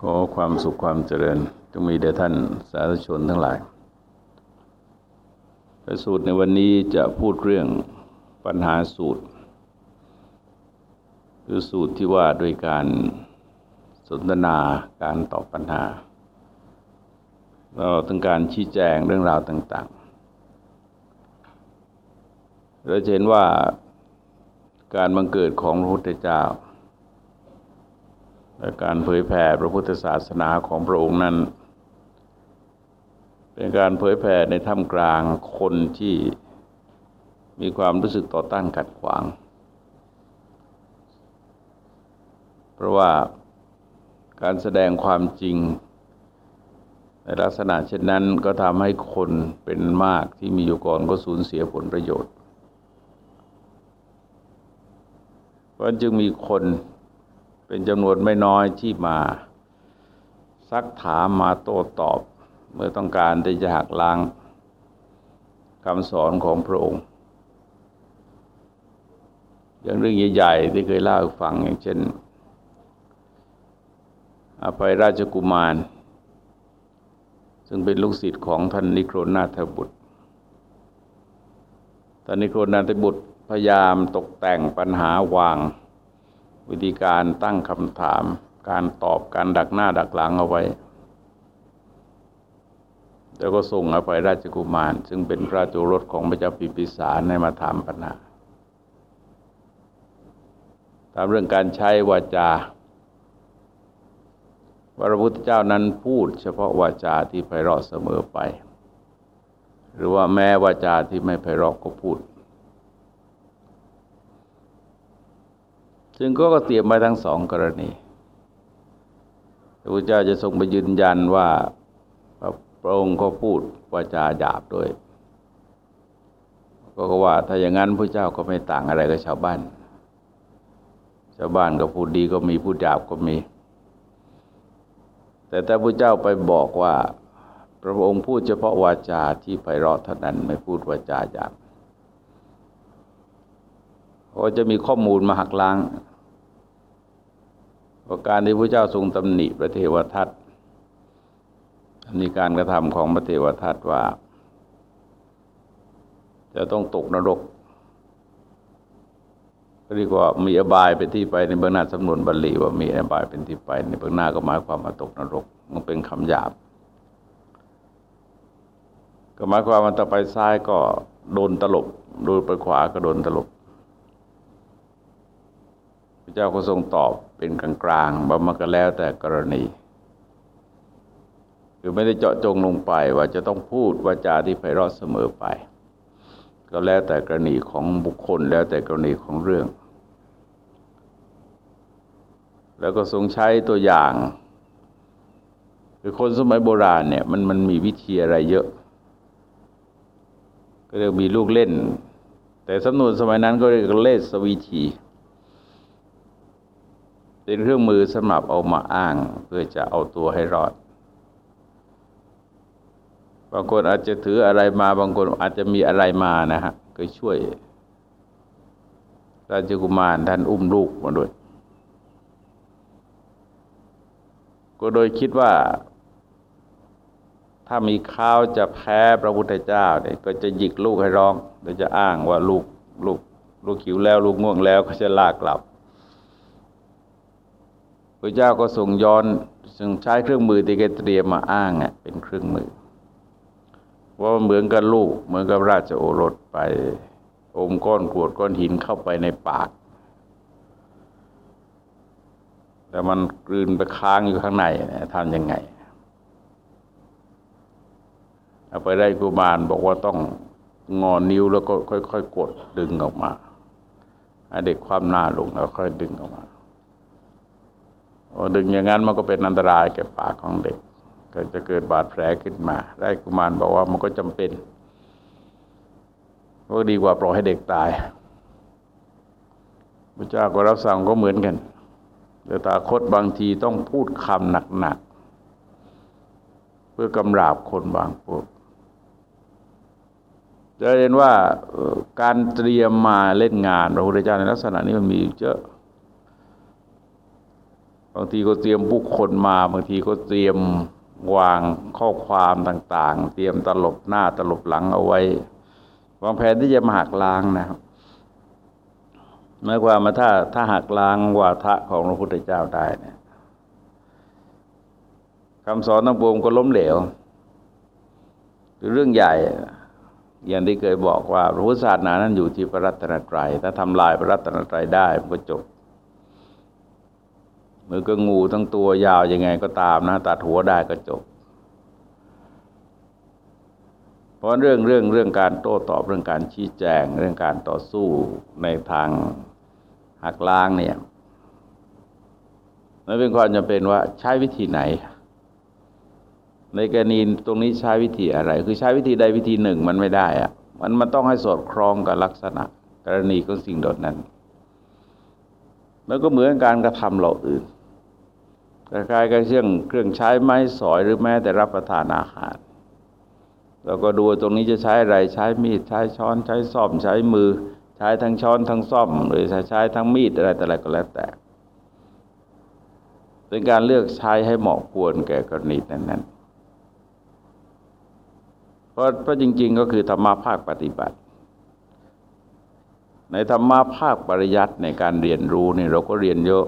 ขอความสุขความเจริญจงมีแด่ท่านสาธุชนทั้งหลายพระสูตรในวันนี้จะพูดเรื่องปัญหาสูตร คือสูตรที่ว่าด้วยการสนทนาการตอบปัญหา เราต้องการชี้แจงเรื่องราวต่าง ๆ เราเห็นว่าการบังเกิดของพระพุทธเจ้า และการเผยแผ่พระพุทธศาสนาของพระองค์นั้น เป็นการเผยแผ่ในท่ามกลางคนที่มีความรู้สึกต่อต้านขัดขวาง เพราะว่าการแสดงความจริง ในลักษณะเช่นนั้นก็ทำให้คนเป็นมากที่มีอยู่ก่อนก็สูญเสียผลประโยชน์ เพราะจึงมีคน เป็นจำนวนไม่น้อยที่มาซักถามมาโต้ตอบ เมื่อต้องการที่จะหักล้างคำสอนของพระองค์ อย่างเรื่องใหญ่ๆที่เคยเล่าให้ฟังอย่างเช่นอภัยราชกุมาร ซึ่งเป็นลูกศิษย์ของท่านนิโครนาถบุตรท่านนิโครนาถบุตรพยายามตกแต่งปัญหาวาง วิธีการตั้งคำถาม การตอบการดักหน้าดักหลังเอาไว้ แล้วก็ส่งอภัยราชกุมาร ซึ่งเป็นพระจุรสของพระเจ้าปิปิสารในมาถามปัญหาตามเรื่องการใช้วาจาพระพุทธเจ้านั้นพูดเฉพาะวาจาที่ไพเราะเสมอไป หรือว่าแม้วาจาที่ไม่ไพเราะก็พูด ซึ่งก็เตรียมไว้ทั้งสองกรณีพระพุทธเจ้าจะทรงไปยืนยันว่าพระองค์ก็พูดวาจาหยาบด้วย ก็ว่าถ้าอย่างนั้นพระเจ้าก็ไม่ต่างอะไรกับชาวบ้าน ชาวบ้านก็พูดดีก็มีพูดหยาบก็มี แต่ถ้าพระเจ้าไปบอกว่า พระองค์พูดเฉพาะวาจาที่ไพเราะเท่านั้นไม่พูดวาจาหยาบ ก็จะมีข้อมูลมาหักล้างประการที่พระเจ้าทรงตำหนิพระเทวทัตมีการกระทำของพระเทวทัตว่า จะต้องตกนรกเรียกว่ามีอบายเป็นที่ไปในเบื้องหน้าสำนวนบาลีว่ามีอบายเป็นที่ไป ในเบื้องหน้าก็หมายความว่าตกนรก มันเป็นคำหยาบ ก็หมายความว่าต่อไปซ้ายก็โดนตลบโดนไปขวาก็โดนตลบ เจ้าก็ทรงตอบเป็นกลางๆบามาก็แล้วแต่กรณี คือไม่ได้เจาะจงลงไปว่าจะต้องพูดวาจาที่ไพเราะเสมอไป ก็แล้วแต่กรณีของบุคคลแล้วแต่กรณีของเรื่อง แล้วก็ทรงใช้ตัวอย่างคือคนสมัยโบราณเนี่ยมันมันมีวิธีอะไรเยอะ ก็เรียกมีลูกเล่น แต่สำนวนสมัยนั้นก็เรียกเล่สวีที เป็นเครื่องมือสำหรับเอามาอ้าง เพื่อจะเอาตัวให้รอด บางคนอาจจะถืออะไรมาบางคนอาจจะมีอะไรมานะฮะก็ช่วยราชกุมารท่านอุ้มลูกมาด้วย ก็โดยคิดว่า ถ้ามีข้าวจะแพ้พระพุทธเจ้าเนี่ยก็จะหยิกลูกให้ร้องโดยจะอ้างว่าลูกลูกลูกขิวแล้ว ลูกง่วงแล้วก็จะลากกลับ พระเจ้าก็ทรงย้อนซึ่งใช้เครื่องมือที่แกเตรียมมาอ้างเป็นเครื่องมือว่าเหมือนกับลูกเหมือนกับราชโอรสไปอมก้อนกรวดก้อนหินเข้าไปในปาก แต่มันกลืนไปค้างอยู่ข้างในทำยังไงเอาไปได้กุมารบอกว่าต้องงอนิ้วแล้วก็ค่อยๆกดดึงออกมาเด็กความหน้าลงแล้วค่อยดึงออกมา ดึงอย่างนั้นมันก็เป็นอันตรายแก่ปากของเด็ก ก็จะเกิดบาดแผลขึ้นมาได้กุมารบอกว่ามันก็จำเป็นก็ดีกว่าปล่อยให้เด็กตายพระเจ้าก็รับสั่งก็เหมือนกันแต่ตาคตบางทีต้องพูดคำหนักๆ เพื่อกำราบคนบางพวกจะเห็นว่าการเตรียมมาเล่นงานพระพุทธเจ้าในลักษณะนี้มันมีเยอะ บางทีก็เตรียมบุคคลมา บางทีก็เตรียมวางข้อความต่าง ๆ เตรียมตลบหน้าตลบหลังเอาไว้ วางแผนที่จะมาหักล้างนะครับหมายความว่าถ้าถ้าหักล้างวาทะของพระพุทธเจ้าได้เนี่ยคำสอนทั้งปวงก็ล้มเหลวคือเรื่องใหญ่ อย่างที่เคยบอกว่าพระพุทธศาสนานั้นอยู่ที่พระรัตนตรัยถ้าทำลายพระรัตนตรัยได้มันก็จบ มือก็งูทั้งตัวยาวยังไงก็ตามนะ ตัดหัวได้ก็จบ เพราะเรื่องเรื่องเรื่องการโต้ตอบเรื่องการชี้แจง เรื่องการต่อสู้ในทางหักล้างเนี่ยมันเป็นความจำเป็นว่าใช้วิธีไหน ในกรณีตรงนี้ใช้วิธีอะไร คือใช้วิธีใดวิธีหนึ่งมันไม่ได้อะมันมันต้องให้สอดคล้องกับลักษณะ กรณีของสิ่งดดนั้นแล้วก็เหมือนการกระทำเราอื่น คล้ายๆกับเครื่องเครื่องใช้ไม้สอยหรือแม้แต่รับประทานอาหารเราก็ดูตรงนี้จะใช้อะไรใช้มีดใช้ช้อนใช้ซ่อมใช้มือ ใช้ทั้งช้อนทั้งซ่อม หรือใช้ใช้ทั้งมีดอะไรแต่อะไรก็แล้วแต่ เป็นการเลือกใช้ให้เหมาะควรแก่กรณีนั้นๆเพราะเพราะจริง ๆ ก็คือธรรมะภาคปฏิบัติ ในธรรมะภาคปริยัติในการเรียนรู้นี่เราก็เรียนเยอะ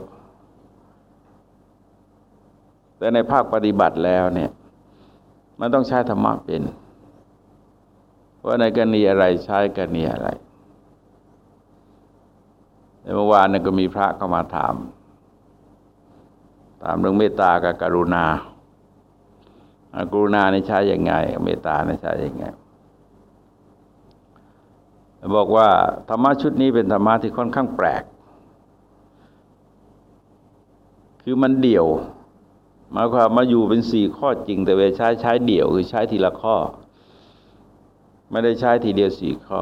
แต่ในภาคปฏิบัติแล้วเนี่ยมันต้องใช้ธรรมะเป็นว่าในกรณีอะไรใช้กรณีอะไรในเมื่อวานนี่ก็มีพระเข้ามาถาม ถามเรื่องเมตตากับกรุณา กรุณาในใช้ยังไง เมตตาในใช้ยังไง บอกว่าธรรมะชุดนี้เป็นธรรมะที่ค่อนข้างแปลก คือมันเดี่ยว หมายความมาอยู่เป็นสี่ข้อจริง แต่เวใช้ใช้เดี่ยวคือใช้ทีละข้อ ไม่ได้ใช้ทีเดียวสี่ข้อ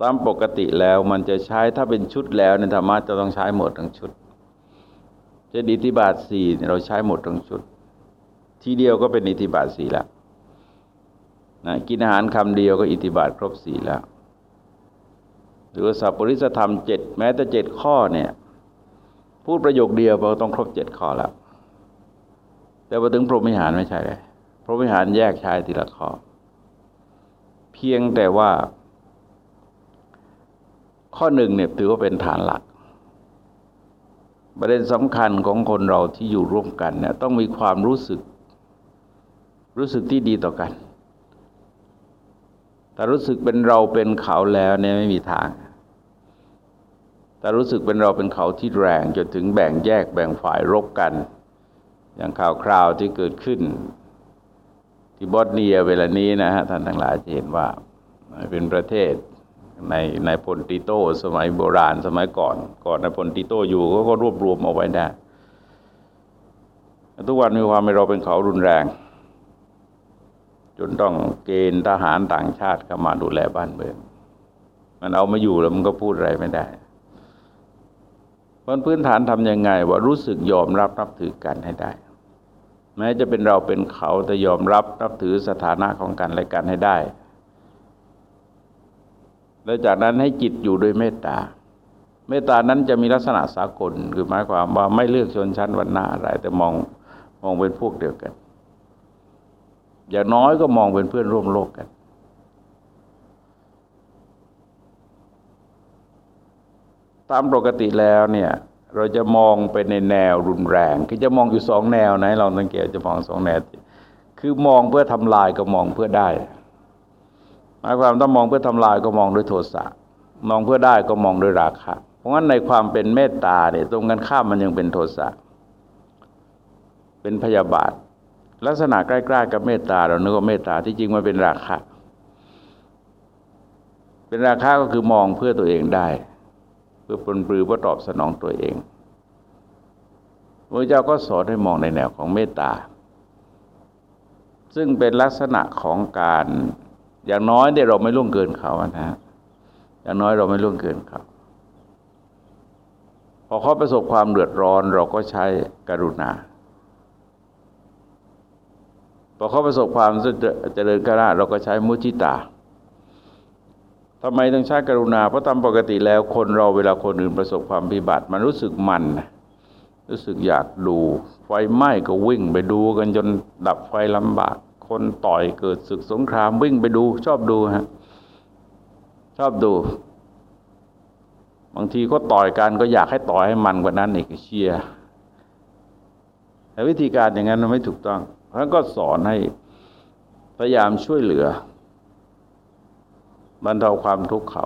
ตามปกติแล้วมันจะใช้ถ้าเป็นชุดแล้วในธรรมะจะต้องใช้หมดทั้งชุดจะอิทิบาทสี่เราใช้หมดทั้งชุด ทีเดียวก็เป็นอิทิบาทสี่แล้วนะกินอาหารคำเดียวก็อิทิบาทครบสี่แล้ว หรือสัพปริสธรรมเจ็ดแม้แต่เจ็ดข้อเนี่ย พูดประโยคเดียวเราต้องครบเจ็ดข้อแล้ว แต่พอถึงพรหมิหารไม่ใช่เลยพรหมิหารแยกชายทีละข้อเพียงแต่ว่า ข้อหนึ่งเนี่ยถือว่าเป็นฐานหลัก ประเด็นสำคัญของคนเราที่อยู่ร่วมกันเนี่ยต้องมีความรู้สึก รู้สึกที่ดีต่อกันแต่รู้สึกเป็นเราเป็นเขาแล้วเนี่ยไม่มีทางแต่รู้สึกเป็นเราเป็นเขาที่แรงจนถึงแบ่งแยกแบ่งฝ่ายรบกัน อย่างข่าวคราวที่เกิดขึ้น ที่บอสเนียเวลานี้นะฮะท่านทั้งหลายจะเห็นว่าเป็นประเทศในในพลติโตสมัยโบราณสมัยก่อน ก่อนในพลติโตอยู่ก็ก็รวบรวมเอาไว้ได้ทุกวันมีความไม่เราเป็นเขารุนแรง จนต้องเกณฑ์ทหารต่างชาติเข้ามาดูแลบ้านเมือง มันเอามาอยู่แล้วมันก็พูดอะไรไม่ได้บนพื้นฐานทำยังไงว่ารู้สึกยอมรับนับถือกันให้ได้ แม้จะเป็นเราเป็นเขาแต่ยอมรับนับถือสถานะของกันและกันให้ได้ แล้วจากนั้นให้จิตอยู่ด้วยเมตตา เมตตานั้นจะมีลักษณะสากลคือหมายความว่าไม่เลือกชนชั้นวรรณะอะไรแต่มองมองเป็นพวกเดียวกัน อย่างน้อยก็มองเป็นเพื่อนร่วมโลกกัน ตามปกติแล้วเนี่ย เราจะมองไปในแนวรุนแรง คือจะมองอยู่สองแนวไหนเราสังเกตจะมองสองแนว คือมองเพื่อทำลายก็มองเพื่อได้หมายความถ้ามองเพื่อทำลายก็มองด้วยโทสะมองเพื่อได้ก็มองด้วยราคะ เพราะงั้นในความเป็นเมตตาเนี่ยตรงกันข้ามมันยังเป็นโทสะเป็นพยาบาท ลักษณะใกล้ๆกับเมตตาเรานึกว่าเมตตาที่จริงมันเป็นราคะ เป็นราคะก็คือมองเพื่อตัวเองได้ เพื่อปนปลือเพื่อตอบสนองตัวเองพระเจ้าก็สอนให้มองในแนวของเมตตา ซึ่งเป็นลักษณะของการอย่างน้อยเนี่ยเราไม่ล่วงเกินเขานะฮะอย่างน้อยเราไม่ล่วงเกินเขาพอเขาประสบความเดือดร้อนเราก็ใช้กรุณาพอเขาประสบความเจริญกระเราก็ใช้มุทิตา ทำไมต้องใช้กรุณา เพราะตามปกติแล้วคนเราเวลาคนอื่นประสบความพิบัติ มันรู้สึกมัน รู้สึกอยากดู ไฟไหม้ก็วิ่งไปดูกันจนดับไฟลำบาก คนต่อยเกิดศึกสงครามวิ่งไปดู ชอบดูฮะชอบดู บางทีก็ต่อยกันก็อยากให้ต่อยให้มันกว่านั้นอีกเชียร์แต่วิธีการอย่างนั้นมันไม่ถูกต้องเพราะก็สอนให้พยายามช่วยเหลือ บรรเทาความทุกข์เขา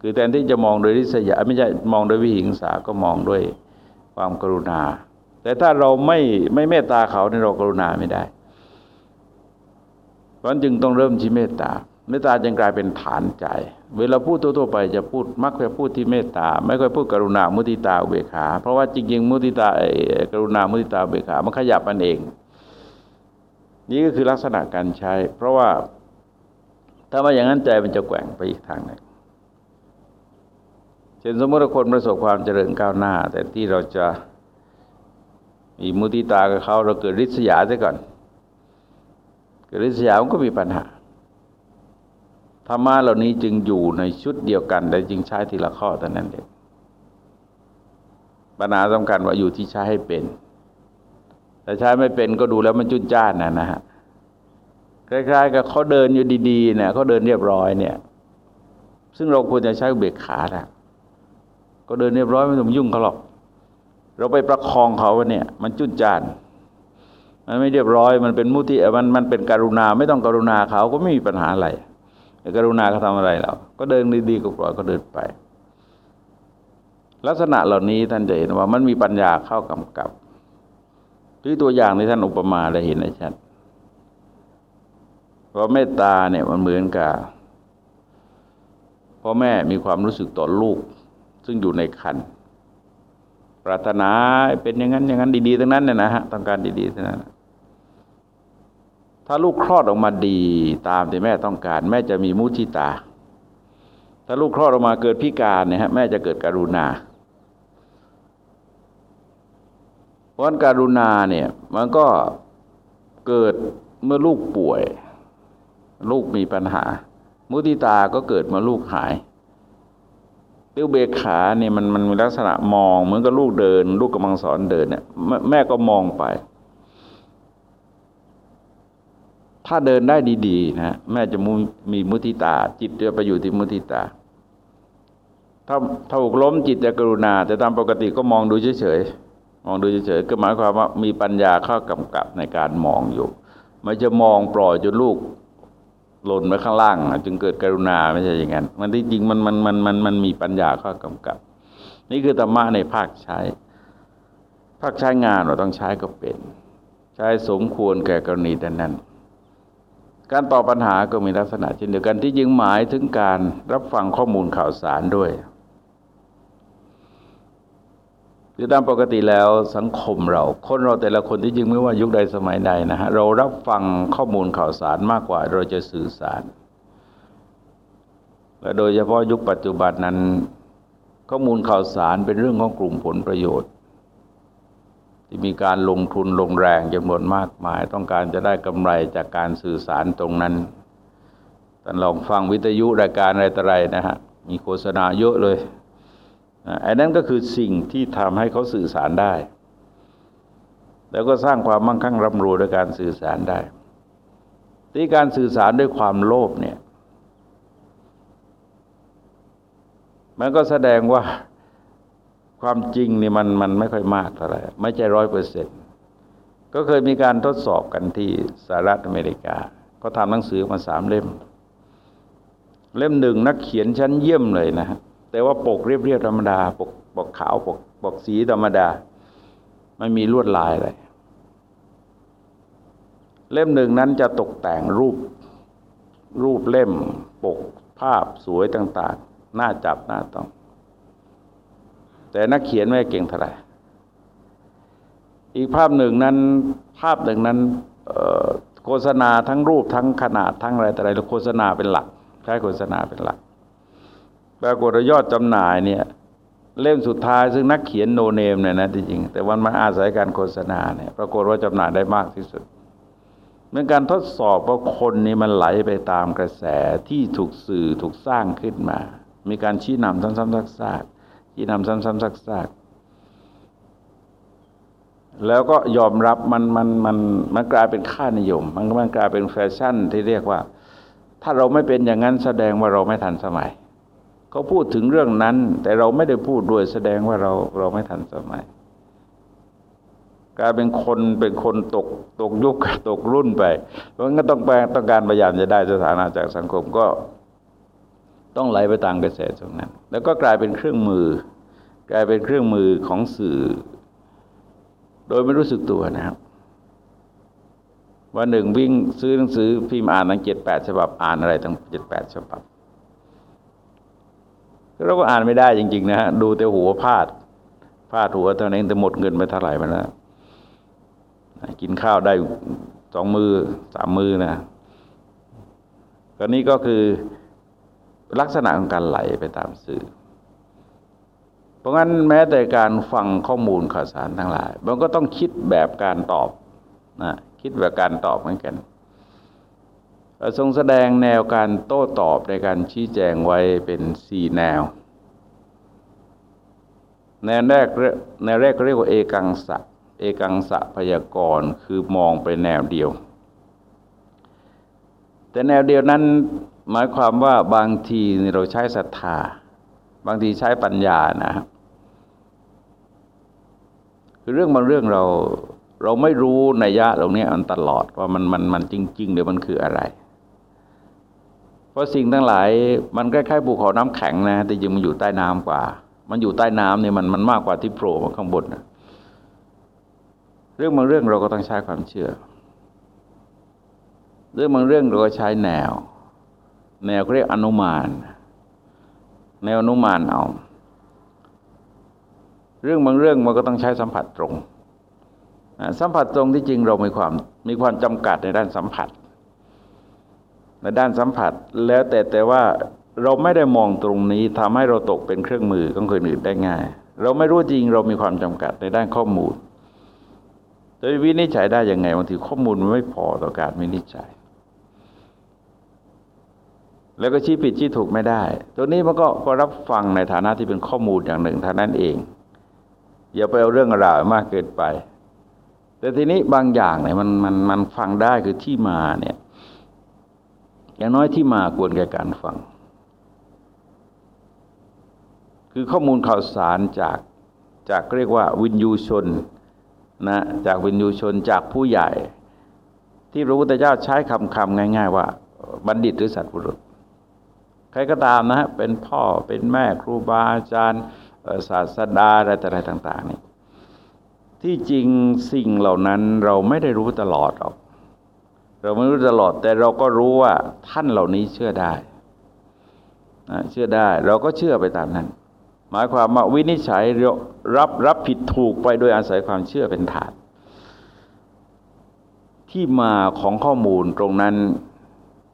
คือแทนที่จะมองโดยริษยาไม่ใช่มองโดยวิหิงสาก็มองด้วยความกรุณา แต่ถ้าเราไม่ไม่เมตตาเขาเนี่ยเรากรุณาไม่ได้เพราะจึงต้องเริ่มที่เมตตาเมตตาจึงกลายเป็นฐานใจ เวลาพูดทั่วๆไปจะพูดมักจะพูดที่เมตตา ไม่ค่อยพูดกรุณามุติตาเบขา เพราะว่าจริงๆมุติตากรุณามุติตาเบขามันขยับมันเอง นี่ก็คือลักษณะการใช้ เพราะว่า ถ้าว่าอย่างนั้นใจมันจะแกว่งไปอีกทางหนึ่งเช่นสมมติคนประสบความเจริญก้าวหน้า แต่ที่เราจะมีมุติตากับเขาเราเกิดริษยาซะก่อน เกิดริษยามันก็มีปัญหาธรรมะเหล่านี้จึงอยู่ในชุดเดียวกัน แต่จึงใช้ทีละข้อแต่นั้นเองปัญหาสำคัญว่าอยู่ที่ใช้ให้เป็น แต่ใช้ไม่เป็นก็ดูแล้วมันจุนจ้านนะนะฮะ คล้ายๆกับเขาเดินอยู่ดีๆเนี่ยเขาเดินเรียบร้อยเนี่ย ซึ่งเราควรจะใช้เบรกขานะก็เดินเรียบร้อยไม่ต้องยุ่งเขาหรอก เราไปประคองเขาเนี่ย มันจุนจานมันไม่เรียบร้อย มันเป็นมุติมันมันเป็นการุณาไม่ต้องการุณาเขาก็ไม่มีปัญหาอะไรการุณาเขาทาอะไรเราก็เดินดีๆก็ปล่อยก็เดินไป ลักษณะเหล่านี้ท่านจะเห็นว่า มันมีปัญญาเข้ากำกับที่ตัวอย่างในท่านอุปมาได้เห็นได้ชัด เพราะเมตตาเนี่ยมันเหมือนกับพ่อแม่มีความรู้สึกต่อลูก ซึ่งอยู่ในคันปรารถนาเป็นอย่างนั้นอย่างนั้นดีๆทั้งนั้นเนี่ยนะฮะต้องการดีๆทั้งนั้นถ้าลูกคลอดออกมาดีตามที่แม่ต้องการ แม่จะมีมุทิตา ถ้าลูกคลอดออกมาเกิดพิการเนี่ยฮะแม่จะเกิดการุณาเพราะการุณาเนี่ยมันก็เกิดเมื่อลูกป่วย ลูกมีปัญหา มุติตาก็เกิดมาลูกหายติ้วเบขาเนี่ยมันมันมีลักษณะมอง เหมือนกับลูกเดิน ลูกกำลังสอนเดินเนี่ยแม่ก็มองไป ถ้าเดินได้ดีๆนะแม่จะมีมุติตา จิตจะไปอยู่ที่มุติตา ถ้าถ้าหกล้มจิตจะกรุณา แต่ตามปกติก็มองดูเฉยๆมองดูเฉยๆก็หมายความว่ามีปัญญาเข้ากำกับในการมองอยู่ไม่จะมองปล่อยจนลูก หล่นไปข้างล่างจึงเกิดกรุณาไม่ใช่อย่างนั้นมันที่จริงมันมันมันมันมันมีปัญญาข้อกำกับ นี่คือธรรมะในภาคใช้ ภาคใช้งานเราต้องใช้ก็เป็น ใช้สมควรแก่กรณีดังนั้น การตอบปัญหาก็มีลักษณะเช่นเดียวกันที่ยิงหมายถึงการรับฟังข้อมูลข่าวสารด้วย คือตามปกติแล้วสังคมเรา คนเราแต่ละคนที่จริงไม่ว่ายุคใดสมัยใดนะฮะเรารับฟังข้อมูลข่าวสารมากกว่าเราจะสื่อสาร และโดยเฉพาะยุคปัจจุบันนั้น ข้อมูลข่าวสารเป็นเรื่องของกลุ่มผลประโยชน์ ที่มีการลงทุนลงแรงจำนวนมากมาย ต้องการจะได้กำไรจากการสื่อสารตรงนั้นแต่ลองฟังวิทยุรายการอะไรต่ออะไรนะฮะมีโฆษณาเยอะเลย อันนั้นก็คือสิ่งที่ทำให้เขาสื่อสารได้ แล้วก็สร้างความมั่งคั่งร่ำรวยโดยการสื่อสารได้ ที่การสื่อสารด้วยความโลภเนี่ย มันก็แสดงว่าความจริงนี่มันมันไม่ค่อยมากเท่าไหร่ไม่ใช่ร้อยเปอร์เซ็นต์ก็เคยมีการทดสอบกันที่สหรัฐอเมริกา ก็ทำหนังสือมาสามเล่ม เล่มหนึ่งนักเขียนชั้นเยี่ยมเลยนะฮะ แต่ว่าปกเรียบๆธรรมดา ปกปกขาวปกปกสีธรรมดา ไม่มีลวดลายอะไร เล่มหนึ่งนั้นจะตกแต่งรูป รูปเล่ม ปกภาพสวยต่าง ๆ น่าจับน่าต้อง แต่นักเขียนไม่เก่งเท่าไหร่อีกภาพหนึ่งนั้น ภาพหนึ่งนั้นโฆษณาทั้งรูปทั้งขนาดทั้งอะไรแต่อะไรโฆษณาเป็นหลัก ใช้โฆษณาเป็นหลัก ปรากฏยอดจำหน่ายเนี่ยเล่มสุดท้ายซึ่งนักเขียนโนเนมเนี่ยนะจริง แต่วันมาอาศัยการโฆษณาเนี่ยปรากฏว่าจำหน่ายได้มากที่สุดเป็นการทดสอบว่าคนนี้มันไหลไปตามกระแสที่ถูกสื่อถูกสร้างขึ้นมา มีการชี้นำซ้ำๆซักๆชี้นำซ้ำๆซักแล้วก็ยอมรับมันมันมันมันกลายเป็นค่านิยม มันมันกลายเป็นแฟชั่นที่เรียกว่า ถ้าเราไม่เป็นอย่างนั้นแสดงว่าเราไม่ทันสมัย เขาพูดถึงเรื่องนั้น แต่เราไม่ได้พูดด้วยแสดงว่าเราเราไม่ทันสมัยกลายเป็นคนเป็นคนตกตกยุคตกรุ่นไปเพราะงั้นต้องแปลต้องการพยายามจะได้สถานะจากสังคมก็ต้องไหลไปตามกระแสตรงนั้น แล้วก็กลายเป็นเครื่องมือ กลายเป็นเครื่องมือของสื่อ โดยไม่รู้สึกตัวนะครับวันหนึ่งวิ่งซื้อหนังสือพิมพ์อ่านตั้งเจ็ดแปดฉบับอ่านอะไรตั้งเจ็ดแปดฉบับ เราก็อ่านไม่ได้จริง ๆ นะฮะดูแต่หัวพาดพาดหัวเท่านั้นแต่หมดเงินไปเท่าไหร่มาแล้วกินข้าวได้สองมือสามมือนะก็นี้ก็คือลักษณะของการไหลไปตามสื่อ เพราะงั้นแม้แต่การฟังข้อมูลข่าวสารทั้งหลาย มันก็ต้องคิดแบบการตอบนะคิดแบบการตอบเหมือนกัน ทรงแสดงแนวการโต้ตอบในการชี้แจงไว้เป็นสี่แนว แนวแรกแนวแรกเรียกว่าเอกังสะเอกังสะพยากรณ์คือมองไปแนวเดียว แต่แนวเดียวนั้นหมายความว่าบางทีเราใช้ศรัทธา บางทีใช้ปัญญานะครับคือเรื่องบางเรื่องเราเราไม่รู้ในยะตรงนี้อันตลอดว่ามันมันมันจริงๆเดี๋ยวมันคืออะไร เพราะสิ่งทั้งหลายมันคล้ายๆภูเขาน้ำแข็งนะ แต่จริงมันอยู่ใต้น้ำกว่า มันอยู่ใต้น้ำเนี่ยมันมันมากกว่าที่โผล่มาข้างบนนะเรื่องบางเรื่องเราก็ต้องใช้ความเชื่อ เรื่องบางเรื่องเราก็ใช้แนว แนวเรียกอนุมาน แนวอนุมานเอา เรื่องบางเรื่องมันก็ต้องใช้สัมผัสตรง สัมผัสตรงที่จริงเรามีความมีความจำกัดในด้านสัมผัส ในด้านสัมผัสแล้วแต่แต่ว่าเราไม่ได้มองตรงนี้ทำให้เราตกเป็นเครื่องมือของคนอื่นได้ง่าย เราไม่รู้จริงเรามีความจำกัดในด้านข้อมูลจะวินิจฉัยได้ยังไงบางทีข้อมูลมันไม่พอต่อการวินิจฉัย แล้วก็ชี้ผิดชี้ถูกไม่ได้ ตัวนี้มันก็ก็รับฟังในฐานะที่เป็นข้อมูลอย่างหนึ่งเท่านั้นเอง อย่าไปเอาเรื่องราวมากเกินไป แต่ทีนี้บางอย่างเนี่ยมันมันมันฟังได้คือที่มาเนี่ย อย่างน้อยที่มาควรแก่การฟัง คือข้อมูลข่าวสารจากจากเรียกว่าวินยูชนนะจากวินยูชนจากผู้ใหญ่ ที่พระพุทธเจ้าใช้คำคำง่าย ๆ ว่า บัณฑิตหรือสัตว์บุรุษ ใครก็ตามนะฮะเป็นพ่อเป็นแม่ครูบาอาจารย์ศาสดาอะไรอะไรต่าง ๆ นี่ที่จริงสิ่งเหล่านั้นเราไม่ได้รู้ตลอดหรอก เราไม่รู้ตลอด แต่เราก็รู้ว่าท่านเหล่านี้เชื่อได้เชื่อได้ เราก็เชื่อไปตามนั้น หมายความว่าวินิจฉัยรับรับผิดถูกไปโดยอาศัยความเชื่อเป็นฐาน ที่มาของข้อมูลตรงนั้น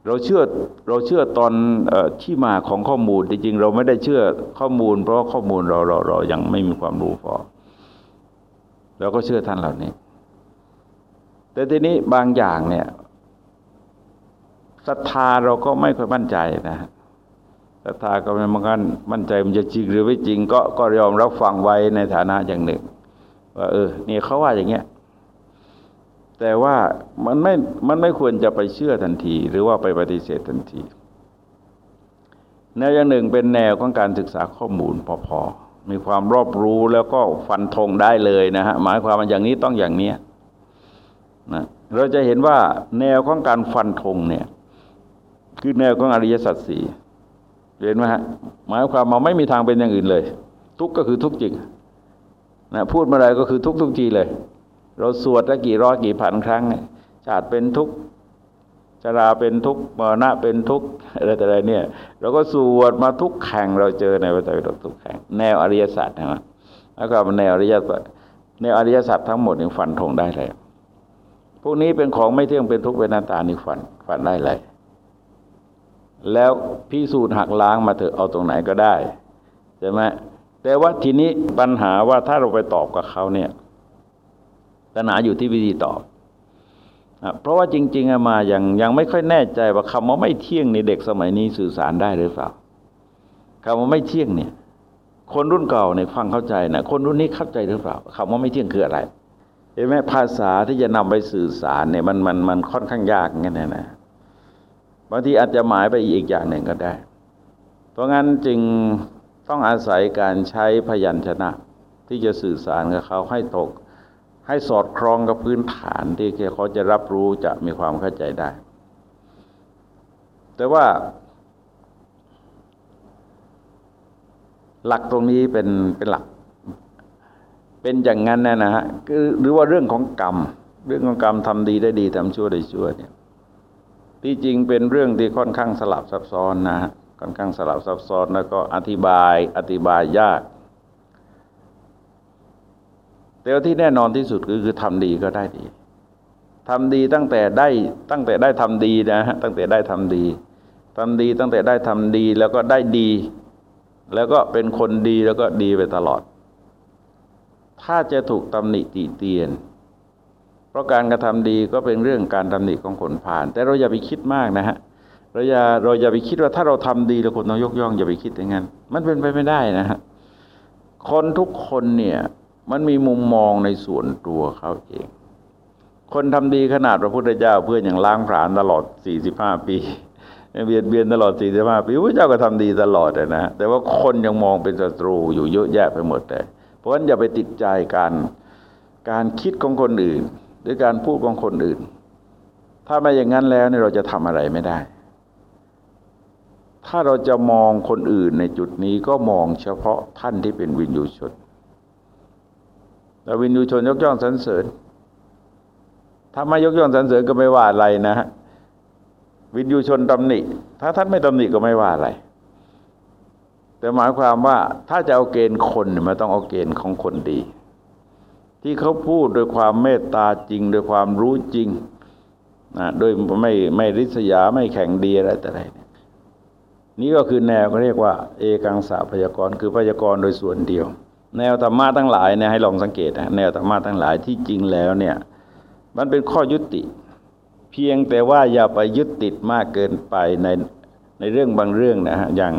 เราเชื่อเราเชื่อตอนอที่มาของข้อมูลจริงๆเราไม่ได้เชื่อข้อมูล เพราะข้อมูลเราเราเรายังไม่มีความรู้พอเราก็เชื่อท่านเหล่านี้ แต่ทีนี้บางอย่างเนี่ย ศรัทธาเราก็ไม่ค่อยมั่นใจนะศรัทธาก็ไม่มั่นมั่นใจมันจะจริงหรือไม่จริง ก็ก็ยอมรับฟังไว้ในฐานะอย่างหนึ่ง ว่าเออนี่เขาว่าอย่างเงี้ยแต่ว่ามันไม่มันไม่ควรจะไปเชื่อทันที หรือว่าไปปฏิเสธทันที แนวอย่างหนึ่งเป็นแนวของการศึกษาข้อมูลพอๆมีความรอบรู้แล้วก็ฟันธงได้เลยนะฮะหมายความว่าอย่างนี้ต้องอย่างเนี้ยนะเราจะเห็นว่าแนวของการฟันธงเนี่ย คือแนวของอริยสัจสี่เห็นไหมฮะหมายความมาไม่มีทางเป็นอย่างอื่นเลย ทุกก็คือทุกจริงนะพูดเมื่อไรก็คือทุกทุกทีเลย เราสวดละกี่ร้อยกี่พันครั้งชาติเป็นทุกชราเป็นทุกมรณะเป็นทุกอะไรแต่อะไรเนี่ย เราก็สวดมาทุกแข่งเราเจอในพระไตรปิฎกทุกแข่งแนวอริยสัจนะแล้วก็แนวอริยสัจแนวอริยสัจทั้งหมดนี่ฟันธงได้เลยพวกนี้เป็นของไม่เที่ยงเป็นทุกข์เป็นหน้าตานี่ฟันฟันได้เลย แล้วพิสูจน์หักล้างมาเถอะเอาตรงไหนก็ได้ใช่ไหมแต่ว่าทีนี้ปัญหาว่าถ้าเราไปตอบกับเขาเนี่ยปัญหาอยู่ที่วิธีตอบเพราะว่าจริง ๆมายังยังไม่ค่อยแน่ใจว่าคำว่าไม่เที่ยงในเด็กสมัยนี้สื่อสารได้หรือเปล่าคำว่าไม่เที่ยงเนี่ย คนรุ่นเก่าในฟังเข้าใจนะคนรุ่นนี้เข้าใจหรือเปล่าคำว่าไม่เที่ยงคืออะไรเห็นไหมภาษาที่จะนำไปสื่อสารเนี่ยมันมันมันค่อนข้างยากงั้นนะนะ บางทีอาจจะหมายไปอีกอย่างหนึ่งก็ได้ เพราะงั้นจึงต้องอาศัยการใช้พยัญชนะ ที่จะสื่อสารกับเขาให้ตก ให้สอดคล้องกับพื้นฐานที่เขาจะรับรู้จะมีความเข้าใจได้ แต่ว่า หลักตรงนี้เป็นเป็นหลัก เป็นอย่างนั้นนะนะฮะหรือว่าเรื่องของกรรม เรื่องของกรรมทำดีได้ดีทำชั่วได้ชั่วเนี่ย ที่จริงเป็นเรื่องที่ค่อนข้างสลับซับซ้อนนะฮะค่อนข้างสลับซับซ้อนแล้วก็อธิบายอธิบายยาก แต่ที่แน่นอนที่สุดคือคือทำดีก็ได้ดีทำดีตั้งแต่ได้ตั้งแต่ได้ทำดีนะฮะตั้งแต่ได้ทำดีทำดีตั้งแต่ได้ทำดีแล้วก็ได้ดี แล้วก็เป็นคนดีแล้วก็ดีไปตลอด ถ้าจะถูกตำหนิตีเตียน ราะการกระทำดีก็เป็นเรื่องการตำหนิของคนผ่าน แต่เราอย่าไปคิดมากนะฮะเราอย่าเราอย่าไปคิดว่าถ้าเราทำดีแล้วคนต้องยกย่องอย่าไปคิดอย่างนั้นมันเป็นไปไม่ได้นะฮะคนทุกคนเนี่ยมันมีมุมมองในส่วนตัวเขาเอง คนทำดีขนาดพระพุทธเจ้าเพื่อนอย่างล้างผลาญตลอด 45 ปีเบียดเบียนตลอด 45 ปีพระเจ้าก็ทำดีตลอดนะ แต่ว่าคนยังมองเป็นศัตรูอยู่เยอะแยะไปหมดเลยเพราะฉะนั้นอย่าไปติดใจการการคิดของคนอื่น ด้วยการพูดของคนอื่น ถ้าไม่อย่างนั้นแล้วเนี่ยเราจะทำอะไรไม่ได้ ถ้าเราจะมองคนอื่นในจุดนี้ก็มองเฉพาะท่านที่เป็นวินยูชนแต่วินยูชนยกย่องสรรเสริญถ้าไม่ยกย่องสรรเสริญก็ไม่ว่าอะไรนะฮะวินยูชนตำหนิ ถ้าท่านไม่ตำหนิก็ไม่ว่าอะไร แต่หมายความว่าถ้าจะเอาเกณฑ์คนมันต้องเอาเกณฑ์ของคนดี ที่เขาพูดโดยความเมตตาจริง โดยความรู้จริงนะโดยไม่ไม่ริษยาไม่แข่งดีอะไรแต่ไรนี่ก็คือแนวเขาเรียกว่า เอกังสาพยากรณ์คือพยากรณ์โดยส่วนเดียว แนวธรรมะทั้งหลายเนี่ยให้ลองสังเกตนะแนวธรรมะทั้งหลายที่จริงแล้วเนี่ย มันเป็นข้อยุติ เพียงแต่ว่าอย่าไปยึดติดมากเกินไปในในเรื่องบางเรื่องนะฮะอย่าง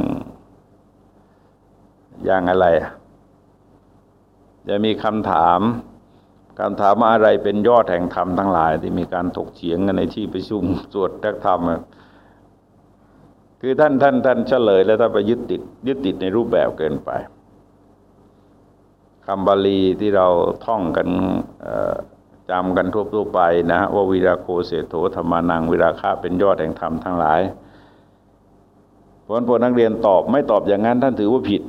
อย่างอะไรจะมีคำถาม การถามว่าอะไรเป็นยอดแห่งธรรมทั้งหลาย ที่มีการถกเถียงกันในที่ประชุมสวดทักธรรมคือท่านท่านท่านเฉลย แล้วท่านไปยึดติดยึดติดในรูปแบบเกินไปคำบาลีที่เราท่องกันจำกันทั่วๆไปนะว่าวิราโคเสโถธรรมานังวิราคะเป็นยอดแห่งธรรมทั้งหลายพลพนักเรียนตอบไม่ตอบอย่างนั้นท่านถือว่าผิด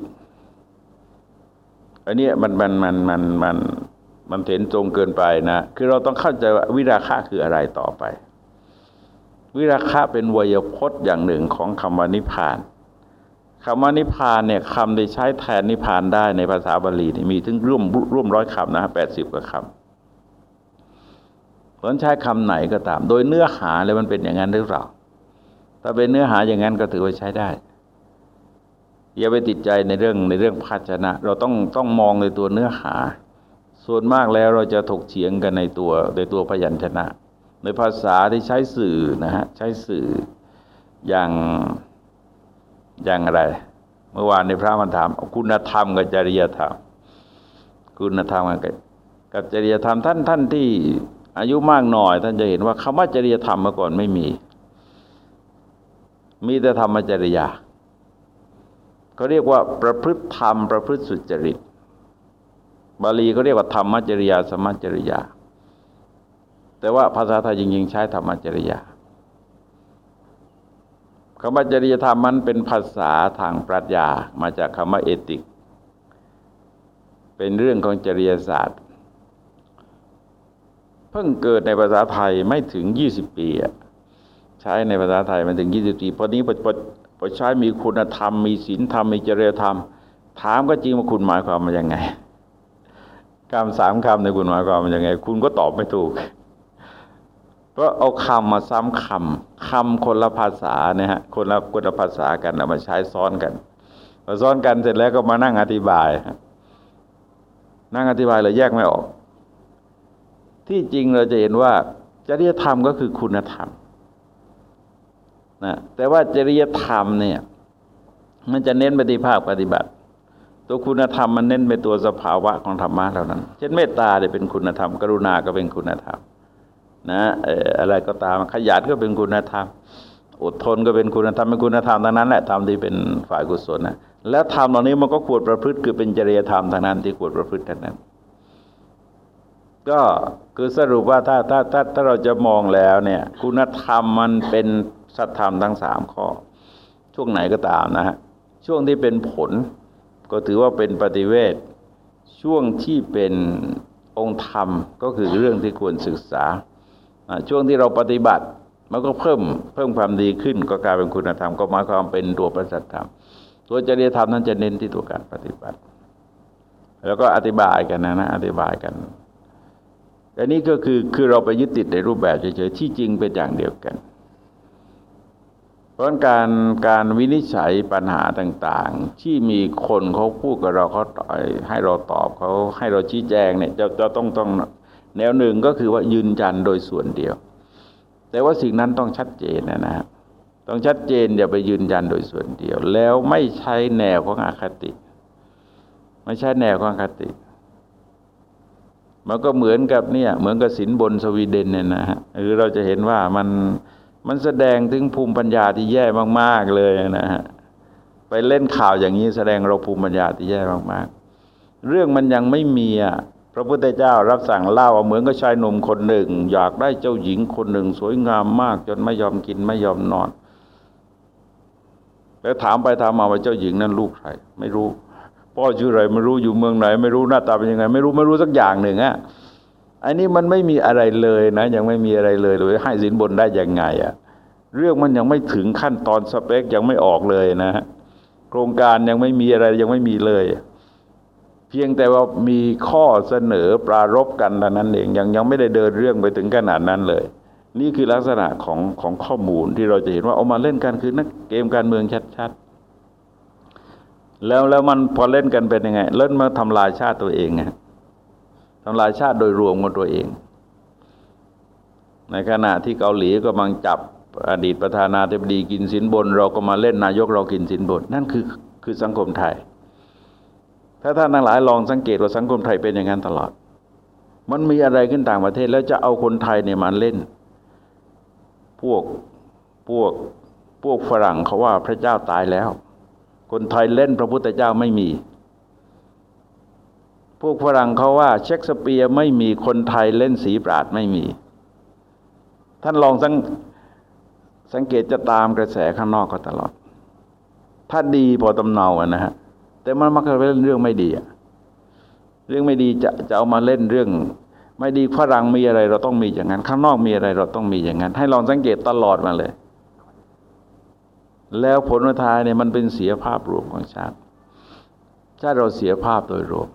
อันนี้มันมันมันมันมัน มันเห็นตรงเกินไปนะ คือเราต้องเข้าใจว่าวิราคะคืออะไรต่อไป วิราคะเป็นวยพจน์อย่างหนึ่งของคำว่านิพพานคำว่านิพพานเนี่ยคำที่ใช้แทนนิพพานได้ในภาษาบาลีนี่มีถึงร่วมร่วมร้อยคำนะแปดสิบกว่าคำเพราะใช้คำไหนก็ตาม โดยเนื้อหาเลยมันเป็นอย่างนั้นหรือเปล่า ถ้าเป็นเนื้อหาอย่างนั้นก็ถือว่าใช้ได้อย่าไปติดใจในเรื่องในเรื่องภาชนะ เราต้องต้องมองในตัวเนื้อหา ส่วนมากแล้วเราจะถกเถียงกันในตัวในตัวพยัญชนะ ในภาษาที่ใช้สื่อนะฮะใช้สื่ออย่างอย่างอะไร เมื่อวานในพระมันถามคุณธรรมกับจริยธรรม คุณธรรมกับกับจริยธรรมท่านท่านที่อายุมากหน่อย ท่านจะเห็นว่าคำว่าจริยธรรมเมื่อก่อนไม่มี มีแต่ธรรมจริยาเขาเรียกว่าประพฤติธรรม ประพฤติสุจริต บาลีเขาเรียกว่าธรรมจริยา สมัจริยา แต่ว่าภาษาไทยจริงๆ ใช้ธรรมจริยาคำว่าจริยธรรมมันเป็นภาษาทางปรัชญามาจากคำว่าเอติก เป็นเรื่องของจริยศาสตร์ เพิ่งเกิดในภาษาไทยไม่ถึงยี่สิบปีใช้ในภาษาไทยมันถึงยี่สิบปีพอนี้พอใช้มีคุณธรรม มีศีลธรรม มีจริยธรรม ถามก็จริงว่าคุณหมายความว่ายังไง คำสามคำในคุณหมายความว่ายังไง คุณก็ตอบไม่ถูก เพราะเอาคำมาซ้ำคำคำคนละภาษาเนี่ยฮะคนละคนละภาษากันเอามาใช้ซ้อนกันพอซ้อนกันเสร็จแล้วก็มานั่งอธิบาย นั่งอธิบายเลยแยกไม่ออก ที่จริงเราจะเห็นว่าจริยธรรมก็คือคุณธรรมนะแต่ว่าจริยธรรมเนี่ย มันจะเน้นปฏิภาคปฏิบัติ ตัวคุณธรรมมันเน้นไปตัวสภาวะของธรรมะเท่านั้น เช่นเมตตาเนี่ยเป็นคุณธรรม กรุณาก็เป็นคุณธรรม นะอะไรก็ตามขยันก็เป็นคุณธรรม อดทนก็เป็นคุณธรรมเป็นคุณธรรมทั้งนั้นแหละธรรมที่เป็นฝ่ายกุศลนะแล้วธรรมเหล่านี้มันก็ควรประพฤติคือเป็นจริยธรรมทั้งนั้นที่ควรประพฤติทั้งนั้น ก็คือสรุปว่าถ้าถ้าถ้าถ้าเราจะมองแล้วเนี่ย คุณธรรมมันเป็นสัตธรรมทั้งสามข้อ ช่วงไหนก็ตามนะฮะช่วงที่เป็นผล ก็ถือว่าเป็นปฏิเวทช่วงที่เป็นองค์ธรรมก็คือเรื่องที่ควรศึกษา ช่วงที่เราปฏิบัติมันก็เพิ่มเพิ่มความดีขึ้นก็กลายเป็นคุณธรรมก็หมายความเป็นตัวประสัทธรรม ตัวจริยธรรมนั้นจะเน้นที่ตัวการปฏิบัติ แล้วก็อธิบายกันนะนะอธิบายกันอันนี้ก็คือคือเราไปยึดติดในรูปแบบเฉยๆที่จริงเป็นอย่างเดียวกัน เพราะการการวินิจฉัยปัญหาต่างๆ ที่มีคนเขาพูดกับเราเขาให้เราตอบเขาให้เราชี้แจงเนี่ยจะจะต้องต้องแนวหนึ่งก็คือว่ายืนยันโดยส่วนเดียว แต่ว่าสิ่งนั้นต้องชัดเจนนะนะต้องชัดเจนอย่าไปยืนยันโดยส่วนเดียว แล้วไม่ใช้แนวของอคติ ไม่ใช่แนวของอคติมันก็เหมือนกับเนี่ยเหมือนกับสินบนสวีเดนเนี่ยนะฮะหรือเราจะเห็นว่ามัน มันแสดงถึงภูมิปัญญาที่แย่มาก ๆ เลยนะฮะไปเล่นข่าวอย่างนี้แสดงเราภูมิปัญญาที่แย่มากๆ เรื่องมันยังไม่มีอะพระพุทธเจ้ารับสั่งเล่าเหมือนกับชายหนุ่มคนหนึ่ง อยากได้เจ้าหญิงคนหนึ่ง สวยงามมาก จนไม่ยอมกินไม่ยอมนอน แล้วถามไปถามมาว่าเจ้าหญิงนั้นลูกใครไม่รู้ พ่อชื่ออะไรไม่รู้อยู่เมืองไหน ไม่รู้หน้าตาเป็นยังไง ไม่รู้ไม่รู้สักอย่างหนึ่งอะ อันนี้มันไม่มีอะไรเลยนะ ยังไม่มีอะไรเลยเลยให้สินบนได้ยังไงอะเรื่องมันยังไม่ถึงขั้นตอนสเปคยังไม่ออกเลยนะฮะโครงการยังไม่มีอะไรยังไม่มีเลย เพียงแต่ว่ามีข้อเสนอปรารบกันแต่านั้นเองยังยังไม่ได้เดินเรื่องไปถึงขนาดนั้นเลย นี่คือลักษณะของของข้อมูลที่เราจะเห็นว่าเอามาเล่นกันคือนักเกมการเมืองชัดๆแล้วแล้วมันพอเล่นกันเป็นยังไง เล่นมาทำลายชาติตัวเองไง ทำลายชาติโดยรวมของตัวเอง ในขณะที่เกาหลีก็มังจับอดีตประธานาธิบดีกินสินบน เราก็มาเล่นนายกเรากินสินบน นั่นคือคือสังคมไทย ถ้าท่านทั้งหลายลองสังเกตว่าสังคมไทยเป็นอย่างนั้นตลอด มันมีอะไรขึ้นต่างประเทศแล้วจะเอาคนไทยเนี่ยมาเล่น พวกพวกพวกฝรั่งเขาว่าพระเจ้าตายแล้ว คนไทยเล่นพระพุทธเจ้าไม่มี พวกฝรั่งเขาว่า เช็คสเปียร์ไม่มีคนไทยเล่นสีปราดไม่มี ท่านลองสังสังเกตจะตามกระแสข้างนอกก็ตลอด ถ้าดีพอตำเนาอะนะฮะ แต่มันมักจะเล่นเรื่องไม่ดีอะเรื่องไม่ดีจะจะเอามาเล่นเรื่อง ไม่ดีฝรั่งมีอะไร เราต้องมีอย่างนั้น ข้างนอกมีอะไร เราต้องมีอย่างนั้น ให้ลองสังเกตตลอดมาเลย แล้วผลท้ายเนี่ยมันเป็นเสียภาพรวมของชาติชาติเราเสียภาพโดยรวม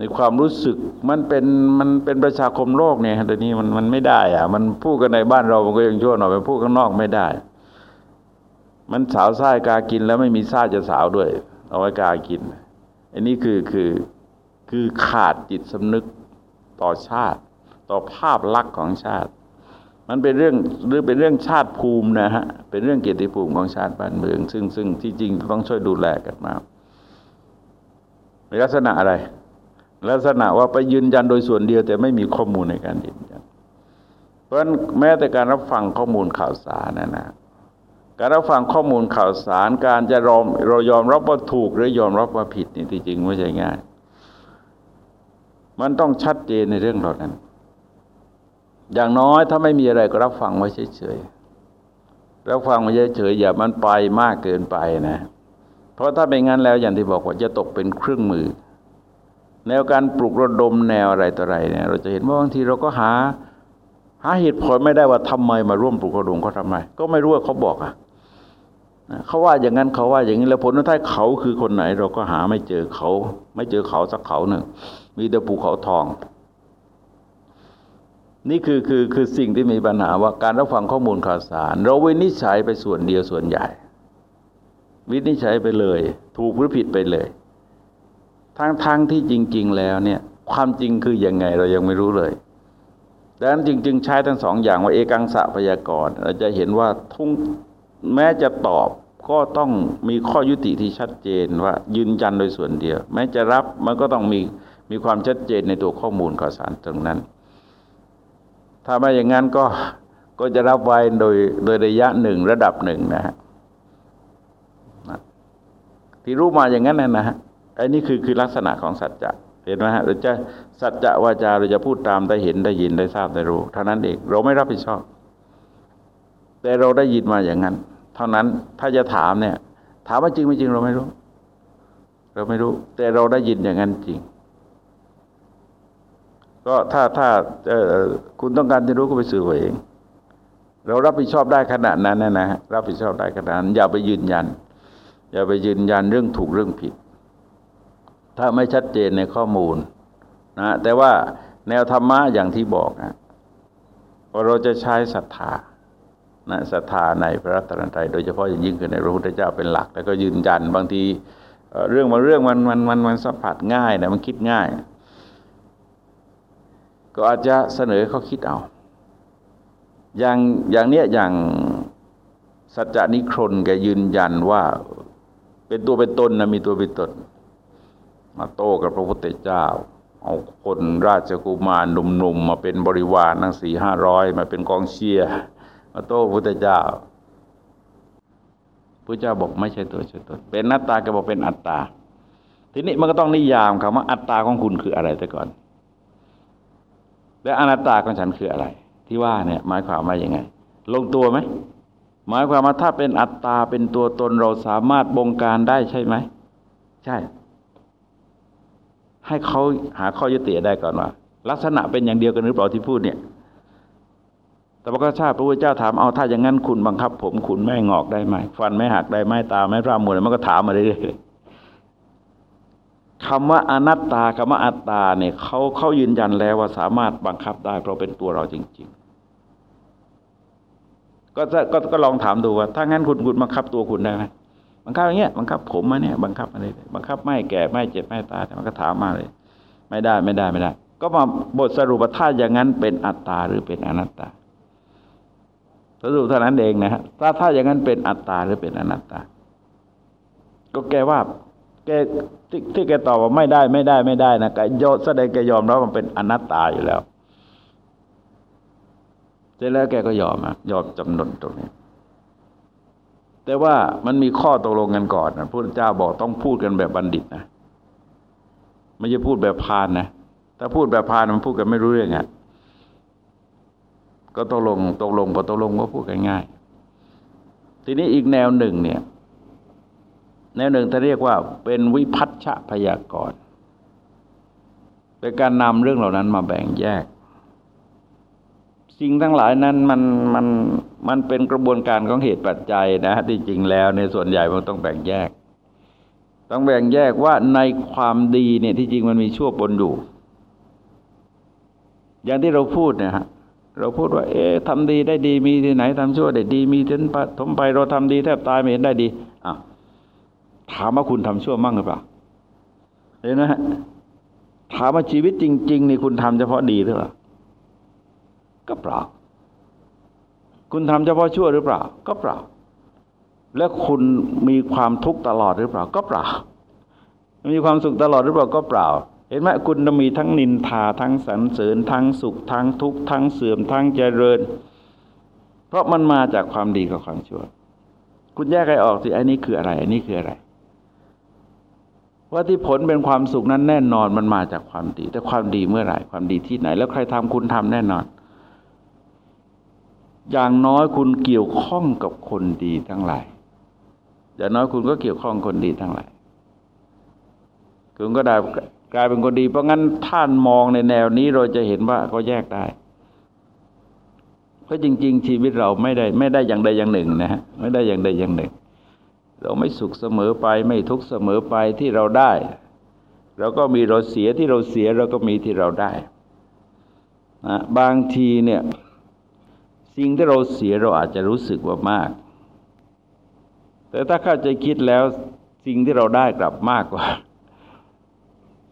ในความรู้สึกมันเป็นมันเป็นประชาคมโลกเนี่ยตอนนี้มันมันไม่ได้อะมันพูดกันในบ้านเรามันก็ยังชั่วหน่อยไปพูดข้างนอกไม่ได้ มันสาวไส้กากินแล้วไม่มีไส้จะสาวด้วย เอาไว้กากิน อันนี้คือคือคือขาดจิตสำนึกต่อชาติ ต่อภาพลักษณ์ของชาติ มันเป็นเรื่องหรือเป็นเรื่องชาติภูมินะฮะเป็นเรื่องเกียรติภูมิของชาติบ้านเมือง ซึ่งซึ่งที่จริงต้องช่วยดูแลกันมาในลักษณะอะไร ลักษณะว่าไปยืนยันโดยส่วนเดียวแต่ไม่มีข้อมูลในการยืนยัน เพราะฉะนั้นแม้แต่การรับฟังข้อมูลข่าวสารนะนะการรับฟังข้อมูลข่าวสารการจะรอมเรายอมรับว่าถูกหรือยอมรับว่าผิดนี่ที่จริงไม่ใช่ง่าย มันต้องชัดเจนในเรื่องเหล่านั้น อย่างน้อยถ้าไม่มีอะไรก็รับฟังไว้เฉยๆรับฟังไว้เฉยๆอย่ามันไปมากเกินไปนะ เพราะถ้าเป็นงั้นแล้วอย่างที่บอกว่าจะตกเป็นเครื่องมือ แนวการปลุกระดมแนวอะไรต่ออะไรเนี่ยเราจะเห็นว่าบางทีเราก็หา หาเหตุผลไม่ได้ว่าทำไมมาร่วมปลุกระดมเขาทำไม ก็ไม่รู้ว่าเขาบอกอะเขาว่าอย่างนั้นเขาว่าอย่างนี้แล้วผลท้ายเขาคือคนไหน เราก็หาไม่เจอเขา ไม่เจอเขาสักเขาหนึ่งมีแต่ภูเขาทอง นี่คือคือคือสิ่งที่มีปัญหาว่าการรับฟังข้อมูลข่าวสาร เราวินิจฉัยไปส่วนเดียวส่วนใหญ่ วินิจฉัยไปเลย ถูกหรือผิดไปเลย ทั้งๆทที่จริง ๆ แล้วเนี่ย ความจริงคืออยังไงเรายังไม่รู้เลยดังนั้นจริง ๆ ใช้ทั้งสองอย่างว่าเอกังสะพยากรณ์เราจะเห็นว่าทุงแม้จะตอบก็ต้องมีข้อยุติที่ชัดเจนว่ายืนยันโดยส่วนเดียว แม้จะรับมันก็ต้องมีมีความชัดเจนในตัวข้อมูลข่าวสารตรงนั้น ถ้าไม่อย่างนั้นก็ก็จะรับไว้โดยโดยระยะหนึ่งระดับหนึ่งนะฮะที่รู้มาอย่างนั้นนะฮะ อ้นี่คือคือลักษณะของสัจจะเห็นไหมฮะเราจะสัจจะวาจาเราจะพูดตามได้เห็นได้ยินได้ทราบได้รู้เท่านั้นเองเราไม่รับผิดชอบ แต่เราได้ยินมาอย่างนั้น เท่านั้นถ้าจะถามเนี่ย ถามว่าจริงไม่จริงเราไม่รู้ เราไม่รู้ แต่เราได้ยินอย่างนั้นจริง ก็ถ้าถ้าเออคุณต้องการจะรู้ก็ไปสื่อเอง เรารับผิดชอบได้ขนาดนั้นนะนะรับผิดชอบได้ขนาดนั้นอย่าไปยืนยัน อย่าไปยืนยันเรื่องถูกเรื่องผิด ถ้าไม่ชัดเจนในข้อมูลนะแต่ว่าแนวธรรมะอย่างที่บอกนะเราจะใช้ศรัทธานะศรัทธาในพระรัตนตรัยโดยเฉพาะอย่างยิ่งคือในพระพุทธเจ้าเป็นหลัก แล้วก็ยืนยันบางทีเรื่องบางเรื่องมันมันมันมันสัมผัสง่ายนะมันคิดง่าย ก็อาจจะเสนอเขาคิดเอา อย่างอย่างเนี้ยอย่างสัจจานิครนแกยืนยันว่า เป็นตัวเป็นตนนะมีตัวเป็นตน มาโต้กับพระพุทธเจ้า เอาคนราชกุมารหนุ่มๆมาเป็นบริวารทั้งสี่ห้าร้อยมาเป็นกองเชียร์มาโต้พระพุทธเจ้าพระเจ้าบอกไม่ใช่ตัวใช่ตนเป็นหนัตตาก็บอกเป็นอัตตา ทีนี้มันก็ต้องนิยามคำว่าอัตตาของคุณคืออะไรแต่ก่อน และอนัตตาของฉันคืออะไร ที่ว่าเนี่ยหมายความว่าอย่างไง ลงตัวไหมหมายความว่าถ้าเป็นอัตตาเป็นตัวตนเราสามารถบงการได้ใช่ไหม ใช่ ให้เขาหาข้อยุติได้ก่อนว่า ลักษณะเป็นอย่างเดียวกันหรือเปล่าที่พูดเนี่ย แต่พระกชาติพระพุทธเจ้าถามเอาถ้าอย่างนั้นคุณบังคับ ผมคุณไม่งอกได้ไหมฟันไม่หักได้ไหมตาไม่ร่ามมดมันก็ถามมาเรื่อยๆคำว่าอนัตตาคำว่าอัตตาเนี่ยเขาเขายืนยันแล้วว่าสามารถบังคับได้ เพราะเป็นตัวเราจริง ๆก็จะก็ลองถามดูว่า ถ้างั้นคุณคุณบังคับตัวคุณได้ไหม บังคับอย่างเงี้ยบังคับผมมาเนี่ยบังคับอะไรบังคับไม่แก่ไม่เจ็บไม่ตายมันก็ถามมาเลย ไม่ได้ไม่ได้ไม่ได้ ก็มาบทสรุปว่าถ้าอย่างนั้นเป็นอัตตาหรือเป็นอนัตตาสรุปเท่านั้นเองนะฮะถ้าถ้าอย่างนั้นเป็นอัตตาหรือเป็นอนัตตา ก็แกว่าแกที่ที่แกตอบว่าไม่ได้ไม่ได้ไม่ได้นะแกยอมแสดงแกยอมรับมันเป็นอนัตตาอยู่แล้วเสร็จแล้วแกก็ยอมอะยอมจำนนตรงนี้ แต่ว่ามันมีข้อตกลงกันก่อนนะพระเจ้าบอกต้องพูดกันแบบบัณฑิตนะไม่ใช่พูดแบบพานนะถ้าพูดแบบพานมันพูดกันไม่รู้เรื่องอะก็ตกลงตกลงพอตกลงก็พูดกันง่าย ทีนี้อีกแนวหนึ่งเนี่ย แนวหนึ่งจะเรียกว่าเป็นวิพัฒชพยากรณ์เป็นการนำเรื่องเหล่านั้นมาแบ่งแยก สิ่งทั้งหลายนั้นมันมันมันเป็นกระบวนการของเหตุปัจจัยนะที่จริงแล้วในส่วนใหญ่มันต้องแบ่งแยก ต้องแบ่งแยกว่าในความดีเนี่ยที่จริงมันมีชั่วปนอยู่ อย่างที่เราพูดเนี่ยฮะเราพูดว่า เอ๊ะทำดีได้ดีมีที่ไหนทำชั่วได้ดี มีที่ปฐมไปเราทำดีแทบตายไม่เห็นได้ดีอะถามว่าคุณทำชั่วมั่งหรือเปล่าเห็นไหมถามว่าชีวิตจริง ๆ นี่คุณทำเฉพาะดีหรือเปล่า ก็เปล่า คุณทำเฉพาะชั่วหรือเปล่า ก็เปล่า และคุณมีความทุกข์ตลอดหรือเปล่า ก็เปล่า มีความสุขตลอดหรือเปล่า ก็เปล่า เห็นไหมคุณจะมีทั้งนินทาทั้งสรรเสริญ ทั้งสุข ทั้งทุกข์ ทั้งเสื่อม ทั้งเจริญ เพราะมันมาจากความดีกับความชั่ว คุณแยกให้ออกสิอันนี้คืออะไรอันนี้คืออะไรว่าที่ผลเป็นความสุขนั้นแน่นอนมันมาจากความดี แต่ความดีเมื่อไหร่ความดีที่ไหน แล้วใครทำคุณทำแน่นอน อย่างน้อยคุณเกี่ยวข้องกับคนดีทั้งหลาย อย่างน้อยคุณก็เกี่ยวข้องคนดีทั้งหลาย คุณก็ได้กลายเป็นคนดี เพราะงั้นท่านมองในแนวนี้เราจะเห็นว่าก็แยกได้ เพราะจริง ๆ ชีวิตเราไม่ได้ไม่ได้อย่างใดอย่างหนึ่งนะฮะไม่ได้อย่างใดอย่างหนึ่ง เราไม่สุขเสมอไปไม่ทุกเสมอไปที่เราได้เราก็มีเราเสียที่เราเสียเราก็มีที่เราได้นะบางทีเนี่ย สิ่งที่เราเสียเราอาจจะรู้สึกว่ามาก แต่ถ้าเข้าใจคิดแล้วสิ่งที่เราได้กลับมากกว่า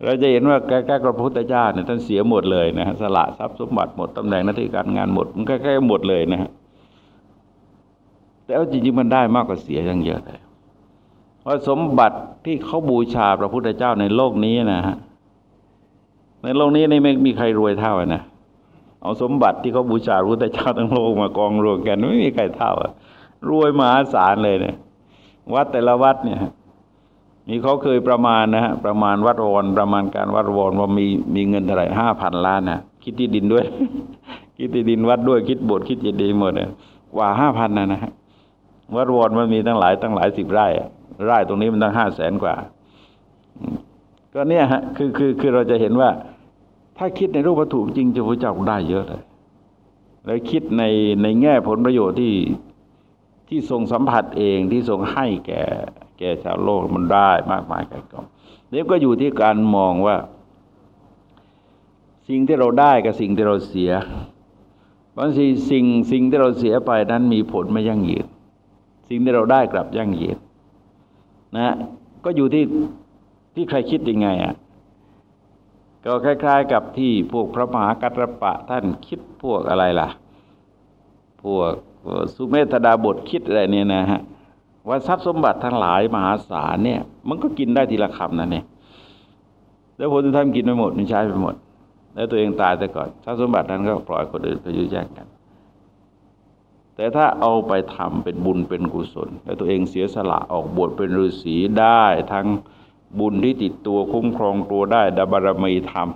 เราจะเห็นว่าใกล้ๆพระพุทธเจ้าเนี่ยท่านเสียหมดเลยนะฮะสละทรัพย์สมบัติหมดตำแหน่งหน้าที่การงานหมดมันใกล้ๆหมดเลยนะฮะแต่เอาจริงๆมันได้มากกว่าเสียยังเยอะเลยว่าะสมบัติที่เขาบูชาพระพุทธเจ้าในโลกนี้นะฮะในโลกนี้นี่ไม่มีใครรวยเท่านะ เอาสมบัติที่เขาบูชาพระพุทธเจ้าทั้งโลกมากองรวมกัน ไม่มีใครเท่ารวยมหาศาลเลยเนี่ย วัดแต่ละวัดเนี่ยมีเขาเคยประมาณนะฮะประมาณวัดวรประมาณการวัดวรว่ามีมีเงินเท่าไหร่ห้าพันล้านนะคิดที่ดินด้วย คิดที่ดินวัดด้วยคิดโบสถ์คิดเจดีย์หมดเนี่ยกว่าห้าพันนะนะฮะวัดวรมันมีตั้งหลายตั้งหลายสิบไร่ไร่ตรงนี้มันตั้งห้าแสนกว่า ก็เนี่ยฮะคือคือคือเราจะเห็นว่า ถ้าคิดในรูปวัตถุจริงจะพระเจ้าได้เยอะเลย แล้วคิดในในแง่ผลประโยชน์ที่ที่ทรงสัมผัสเองที่ทรงให้แก่ แก่ชาวโลกมันได้มากมายไกลกองนี่ก็อยู่ที่การมองว่า สิ่งที่เราได้กับสิ่งที่เราเสียบางทีสิ่งสิ่งที่เราเสียไปนั้นมีผลไม่ยั่งยืนสิ่งที่เราได้กลับยั่งยืนนะ ก็อยู่ที่ที่ใครคิดยังไงอะ ก็คล้าย ๆ กับที่พวกพระมหากัตรปะท่านคิดพวกอะไรล่ะ พวกสุเมธดาบทคิดอะไรเนี่ยนะฮะว่าทรัพย์สมบัติทั้งหลายมหาศาลเนี่ย มันก็กินได้ทีละคำนั่นเองแล้วผลที่ท่านกินไปหมดมันใช้ไปหมด แล้วตัวเองตายแต่ก่อนทรัพย์สมบัตินั้นก็ปล่อยคนอื่นไปยุ่ยแย่งกัน แต่ถ้าเอาไปทำเป็นบุญเป็นกุศล แล้วตัวเองเสียสละออกบวชเป็นฤาษีได้ทั้ง บุญที่ติดตัวคุ้มครองตัวได้ดาบารมีธรรม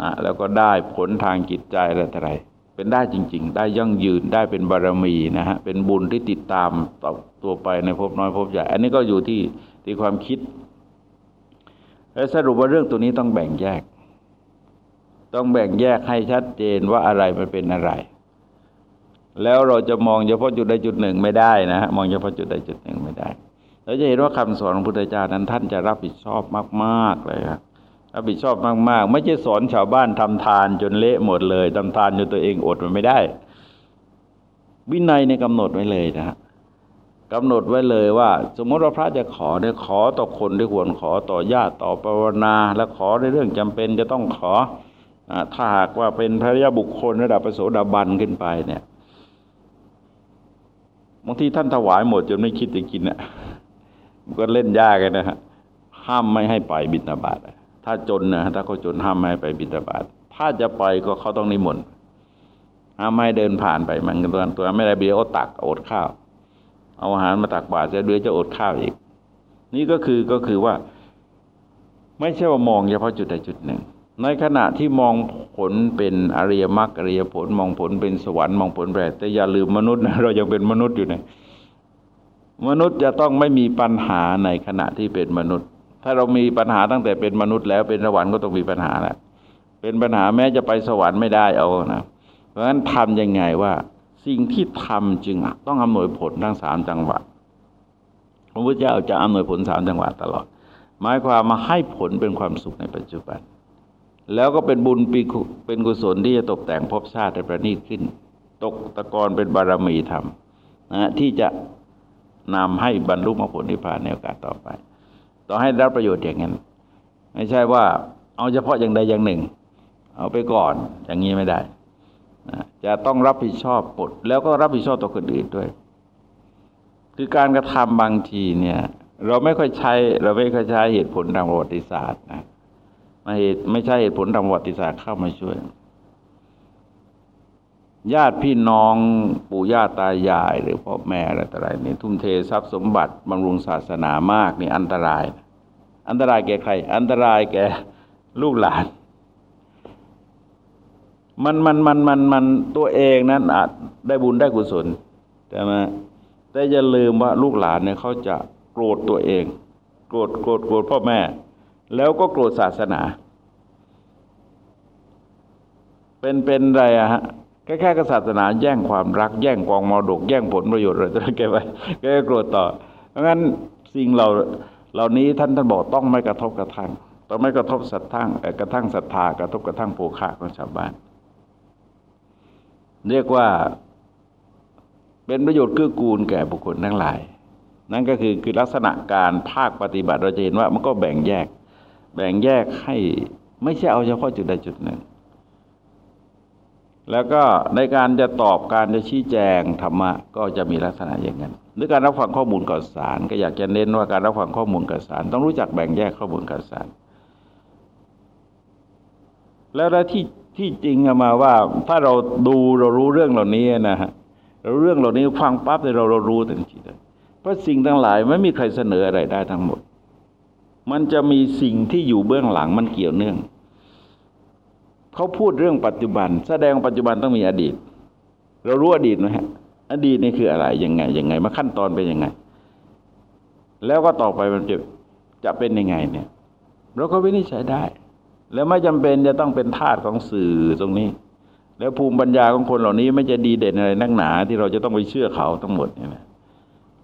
นะแล้วก็ได้ผลทางจิตใจอะไรต่ออะไรเป็นได้จริง ๆ ได้ยั่งยืนได้เป็นบารมีนะฮะเป็นบุญที่ติดตามต่อตัวไปในภพน้อยภพใหญ่ อันนี้ก็อยู่ที่ที่ความคิดสรุปว่าเรื่องตัวนี้ต้องแบ่งแยก ต้องแบ่งแยกให้ชัดเจนว่าอะไรมันเป็นอะไร แล้วเราจะมองเฉพาะจุดใดจุดหนึ่งไม่ได้นะฮะมองเฉพาะจุดใดจุดหนึ่งไม่ได้ เราจะเห็นว่าคำสอนของพุทธเจ้านั้น ท่านจะรับผิดชอบมาก ๆ เลยครับรับผิดชอบมาก ๆ ไม่ใช่สอนชาวบ้านทำทานจนเละหมดเลยทำทานจนตัวเองอดมันไม่ได้ วินัยในกำหนดไว้เลยนะฮะกำหนดไว้เลยว่า สมมติว่าพระจะขอเนี่ยขอต่อคนที่ควรขอต่อญาติต่อภาวนา และขอในเรื่องจำเป็นจะต้องขอถ้าหากว่าเป็นพระยาบุคคลระดับประโสดาบันขึ้นไปเนี่ยบางทีท่านถวายหมดจนไม่คิดจะกินอะ ก็เล่นยากเลยนะฮะห้ามไม่ให้ไปบิณฑบาตถ้าจนนะถ้าเขาจนห้ามไม่ให้ไปบิณฑบาตถ้าจะไปก็เขาต้องนิมนต์ห้ามไม่เดินผ่านไปมันตัวตัวไม่ได้เบียร์ตักอดข้าว เอาอาหารมาตักบาตรจะเดือจะอดข้าวอีก นี่ก็คือก็คือว่า ไม่ใช่ว่ามองเฉพาะจุดใดจุดหนึ่ง ในขณะที่มองผลเป็นอริยมรรคอริยผล มองผลเป็นสวรรค์มองผลแปรแต่อย่าลืมมนุษย์นะเรายังเป็นมนุษย์อยู่นะ มนุษย์จะต้องไม่มีปัญหาในขณะที่เป็นมนุษย์ ถ้าเรามีปัญหาตั้งแต่เป็นมนุษย์แล้วเป็นสวรรค์ก็ต้องมีปัญหาแหละเป็นปัญหาแม้จะไปสวรรค์ไม่ได้เอานะเพราะฉะนั้นทำยังไงว่าสิ่งที่ทำจึงต้องอำนวยผลทั้งสามจังหวัดพระพุทธเจ้าจะอำนวยผลสามจังหวัดตลอด หมายความมาให้ผลเป็นความสุขในปัจจุบัน แล้วก็เป็นบุญปีเป็นกุศลที่จะตกแต่งภพชาติให้ประณีตขึ้น ตกตะกอนเป็นบารมีธรรมนะที่จะ นำให้บรรลุมรรคผลนิพพานในโอกาสต่อไป ต่อให้รับประโยชน์อย่างนั้น ไม่ใช่ว่าเอาเฉพาะอย่างใดอย่างหนึ่ง เอาไปก่อนอย่างนี้ไม่ได้จะต้องรับผิดชอบปดแล้วก็รับผิดชอบต่อคนอื่นด้วย คือการกระทำบางทีเนี่ย เราไม่ค่อยใช้เราไม่ค่อยใช้เหตุผลทางประวัติศาสตร์นะไม่เหตุไม่ใช่เหตุผลทางประวัติศาสตร์เข้ามาช่วย ญาติพี่น้องปู่ย่าตายาย หรือพ่อแม่อะไรต่ออะไรนี่ทุ่มเททรัพย์สมบัติบำรุงศาสนามากนี่อันตราย อันตรายแก่ใคร อันตรายแก่ลูกหลาน มันมันมันมันมันตัวเองนั้นอาจได้บุญได้กุศลใช่ไหมแต่อย่าลืมว่าลูกหลานเนี่ยเขาจะโกรธตัวเอง โกรธโกรธโกรธพ่อแม่ แล้วก็โกรธศาสนา เป็นเป็นอะไรอะฮะ แค่แค่กับศาสนาแย่งความรักแย่งกองมรดกแย่งผลประโยชน์อะไรจะแกไปแกโกรธต่อ เพราะงั้นสิ่งเราเหล่านี้ท่านท่านบอกต้องไม่กระทบกระทั่งต้องไม่กระทบสัตว์ทั้งกระทั่งศรัทธากระทบกระทั่งโภคะของชาวบ้าน เรียกว่าเป็นประโยชน์เกื้อกูลแก่บุคคลทั้งหลาย นั่นก็คือคือลักษณะการภาคปฏิบัติเราจะเห็นว่ามันก็แบ่งแยก แบ่งแยกให้ไม่ใช่เอาเฉพาะจุดใดจุดหนึ่ง แล้วก็ในการจะตอบการจะชี้แจงธรรมะก็จะมีลักษณะอย่างนั้นด้วยการรับฟังข้อมูลก่อสาร ก็อยากจะเน้นว่าการรับฟังข้อมูลก่อสาร ต้องรู้จักแบ่งแยกข้อมูลก่อสาร แล้วที่ที่จริงมาว่าถ้าเราดูเรารู้เรื่องเหล่านี้นะฮะเราเรื่องเหล่านี้ฟังปั๊บเลยเราเรารู้ทันทีเลยเพราะสิ่งทั้งหลายไม่มีใครเสนออะไรได้ทั้งหมด มันจะมีสิ่งที่อยู่เบื้องหลังมันเกี่ยวเนื่อง เขาพูดเรื่องปัจจุบัน แสดงปัจจุบันต้องมีอดีต เรารู้อดีตไหมฮะ อดีตนี่คืออะไรยังไงยังไง มาขั้นตอนเป็นยังไง แล้วก็ต่อไปมันจะจะเป็นยังไงเนี่ย เราก็วินิจฉัยได้ แล้วไม่จำเป็นจะต้องเป็นทาสของสื่อตรงนี้ แล้วภูมิปัญญาของคนเหล่านี้ไม่จะดีเด่นอะไรนักหนา ที่เราจะต้องไปเชื่อเขาทั้งหมดเนี่ยนะ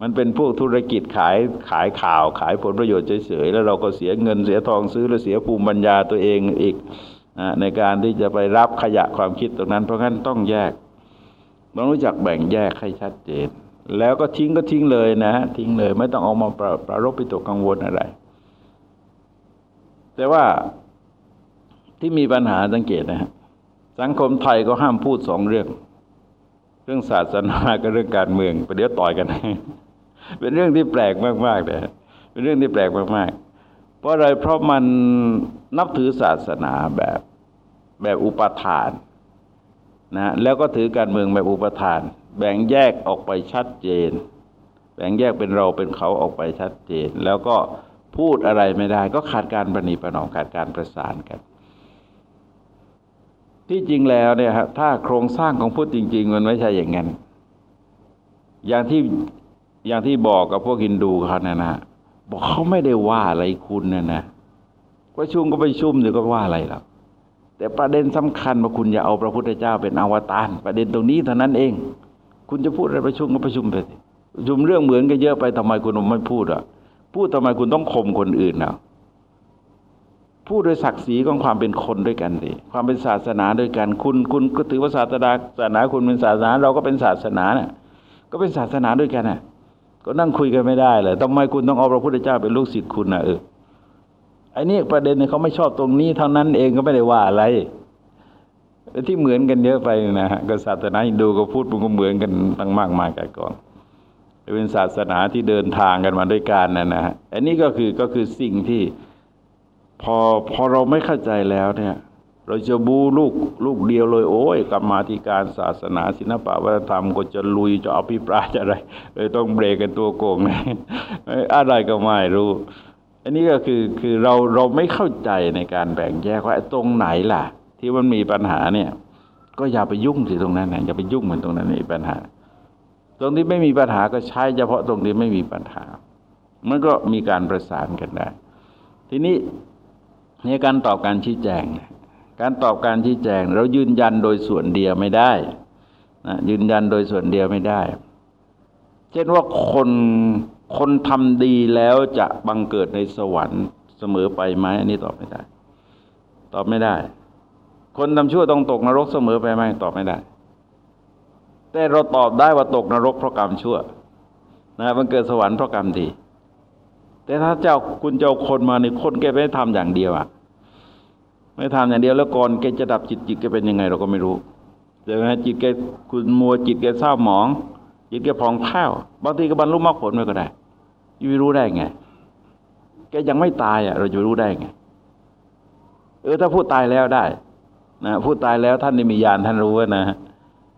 มันเป็นพวกธุรกิจขายขายข่าว ขายผลประโยชน์เฉยๆแล้วเราก็เสียเงินเสียทองซื้อแล้วเสียภูมิปัญญาตัวเองอีก ในการที่จะไปรับขยะความคิดตรงนั้น เพราะงั้นต้องแยกต้องรู้จักแบ่งแยกให้ชัดเจน แล้วก็ทิ้งก็ทิ้งเลยนะทิ้งเลย ไม่ต้องเอามาประประรบไปตกกังวลอะไร แต่ว่าที่มีปัญหาสังเกตนะฮะสังคมไทยก็ห้ามพูดสองเรื่อง เรื่องศาสนากับเรื่องการเมืองประเดี๋ยวต่อยกัน เป็นเรื่องที่แปลกมากๆเลยเป็นเรื่องที่แปลกมากๆ เพราะอะไรเพราะมันนับถือศาสนาแบบแบบอุปทานนะแล้วก็ถือการเมืองแบบอุปทาน แบ่งแยกออกไปชัดเจน แบ่งแยกเป็นเราเป็นเขาออกไปชัดเจน แล้วก็พูดอะไรไม่ได้ ก็ขาดการประนีประนอมขาดการประสานกัน ที่จริงแล้วเนี่ยฮะถ้าโครงสร้างของพุทธจริง ๆ มันไม่ใช่อย่างนั้นอย่างที่อย่างที่บอกกับพวกฮินดูเขาเนี่ยนะ บอกเขาไม่ได้ว่าอะไรคุณนะนะประชุมก็ไปชุมเดี๋ยวก็ว่าอะไรหรอกแต่ประเด็นสำคัญว่าคุณอย่าเอาพระพุทธเจ้าเป็นอวตารประเด็นตรงนี้เท่านั้นเอง คุณจะพูดอะไรประชุมก็ประชุมไปประชุมเรื่องเหมือนกันเยอะไปทำไมคุณไม่พูดอะ พูดทำไมคุณต้องข่มคนอื่นอะพูดโดยศักดิ์ศรีของความเป็นคนด้วยกันสิความเป็นศาสนาด้วยกัน คุณคุณก็ถือว่าศาสนาศาสนาคุณเป็นศาสนา เราก็เป็นศาสนาเนี่ยก็เป็นศาสนาด้วยกันอะ ก็นั่งคุยกันไม่ได้เลยทำไมคุณต้องเอาพระพุทธเจ้าเป็นลูกศิษย์คุณนะเออไอ้นี่ประเด็นเนี่ยเขาไม่ชอบตรงนี้เท่านั้นเองก็ไม่ได้ว่าอะไรที่เหมือนกันเยอะไปนะฮะก็ศาสนาฮินดูก็พูดมันก็เหมือนกันตั้งมากมายกันก่อนเป็นศาสนาที่เดินทางกันมาด้วยกันนะนะฮะอันนี้ก็คือก็คือสิ่งที่พอพอเราไม่เข้าใจแล้วเนี่ย เราจะบูลูกลูกเดียวเลย โอ้ยกรรมาธิการศาสนาศิลปะวัฒนธรรมก็จะลุยจะอภิปรายจะอะไรเลยต้องเบรกกันตัวโกงอะไรก็ไม่รู้ อันนี้ก็คือคือเราเราไม่เข้าใจในการแบ่งแยกว่าตรงไหนล่ะ ที่มันมีปัญหาเนี่ย ก็อย่าไปยุ่งสิตรงนั้นนะอย่าไปยุ่งเหมือนตรงนั้นมีปัญหา ตรงที่ไม่มีปัญหาก็ใช้เฉพาะตรงที่ไม่มีปัญหา มันก็มีการประสานกันได้ ทีนี้ในการตอบการชี้แจง การตอบการชี้แจง เรายืนยันโดยส่วนเดียวไม่ได้นะยืนยันโดยส่วนเดียวไม่ได้ เช่นว่าคนคนทำดีแล้วจะบังเกิดในสวรรค์เสมอไปไหมอันนี้ตอบไม่ได้ ตอบไม่ได้ คนทำชั่วต้องตกนรกเสมอไปไหมตอบไม่ได้ แต่เราตอบได้ว่าตกนรกเพราะกรรมชั่วนะบังเกิดสวรรค์เพราะกรรมดี แต่ถ้าเจ้าคุณเจ้าคนมาในคนแกไม่ทำอย่างเดียวอะ ไม่ทำอย่างเดียวแล้วก่อนแกจะดับจิตจิตแกเป็นยังไง เราก็ไม่รู้เดี๋ยวนะจิตแกคุณมัวจิตแกเศร้าหมอง จิตแกพองแผ้วบางทีก็บรรลุมรรคผลไม่ก็ได้ยูรู้ได้ไง แกยังไม่ตายอะ เราจะรู้ได้ไง เออถ้าพูดตายแล้วได้นะพูดตายแล้วท่านได้มีญาณท่านรู้นะ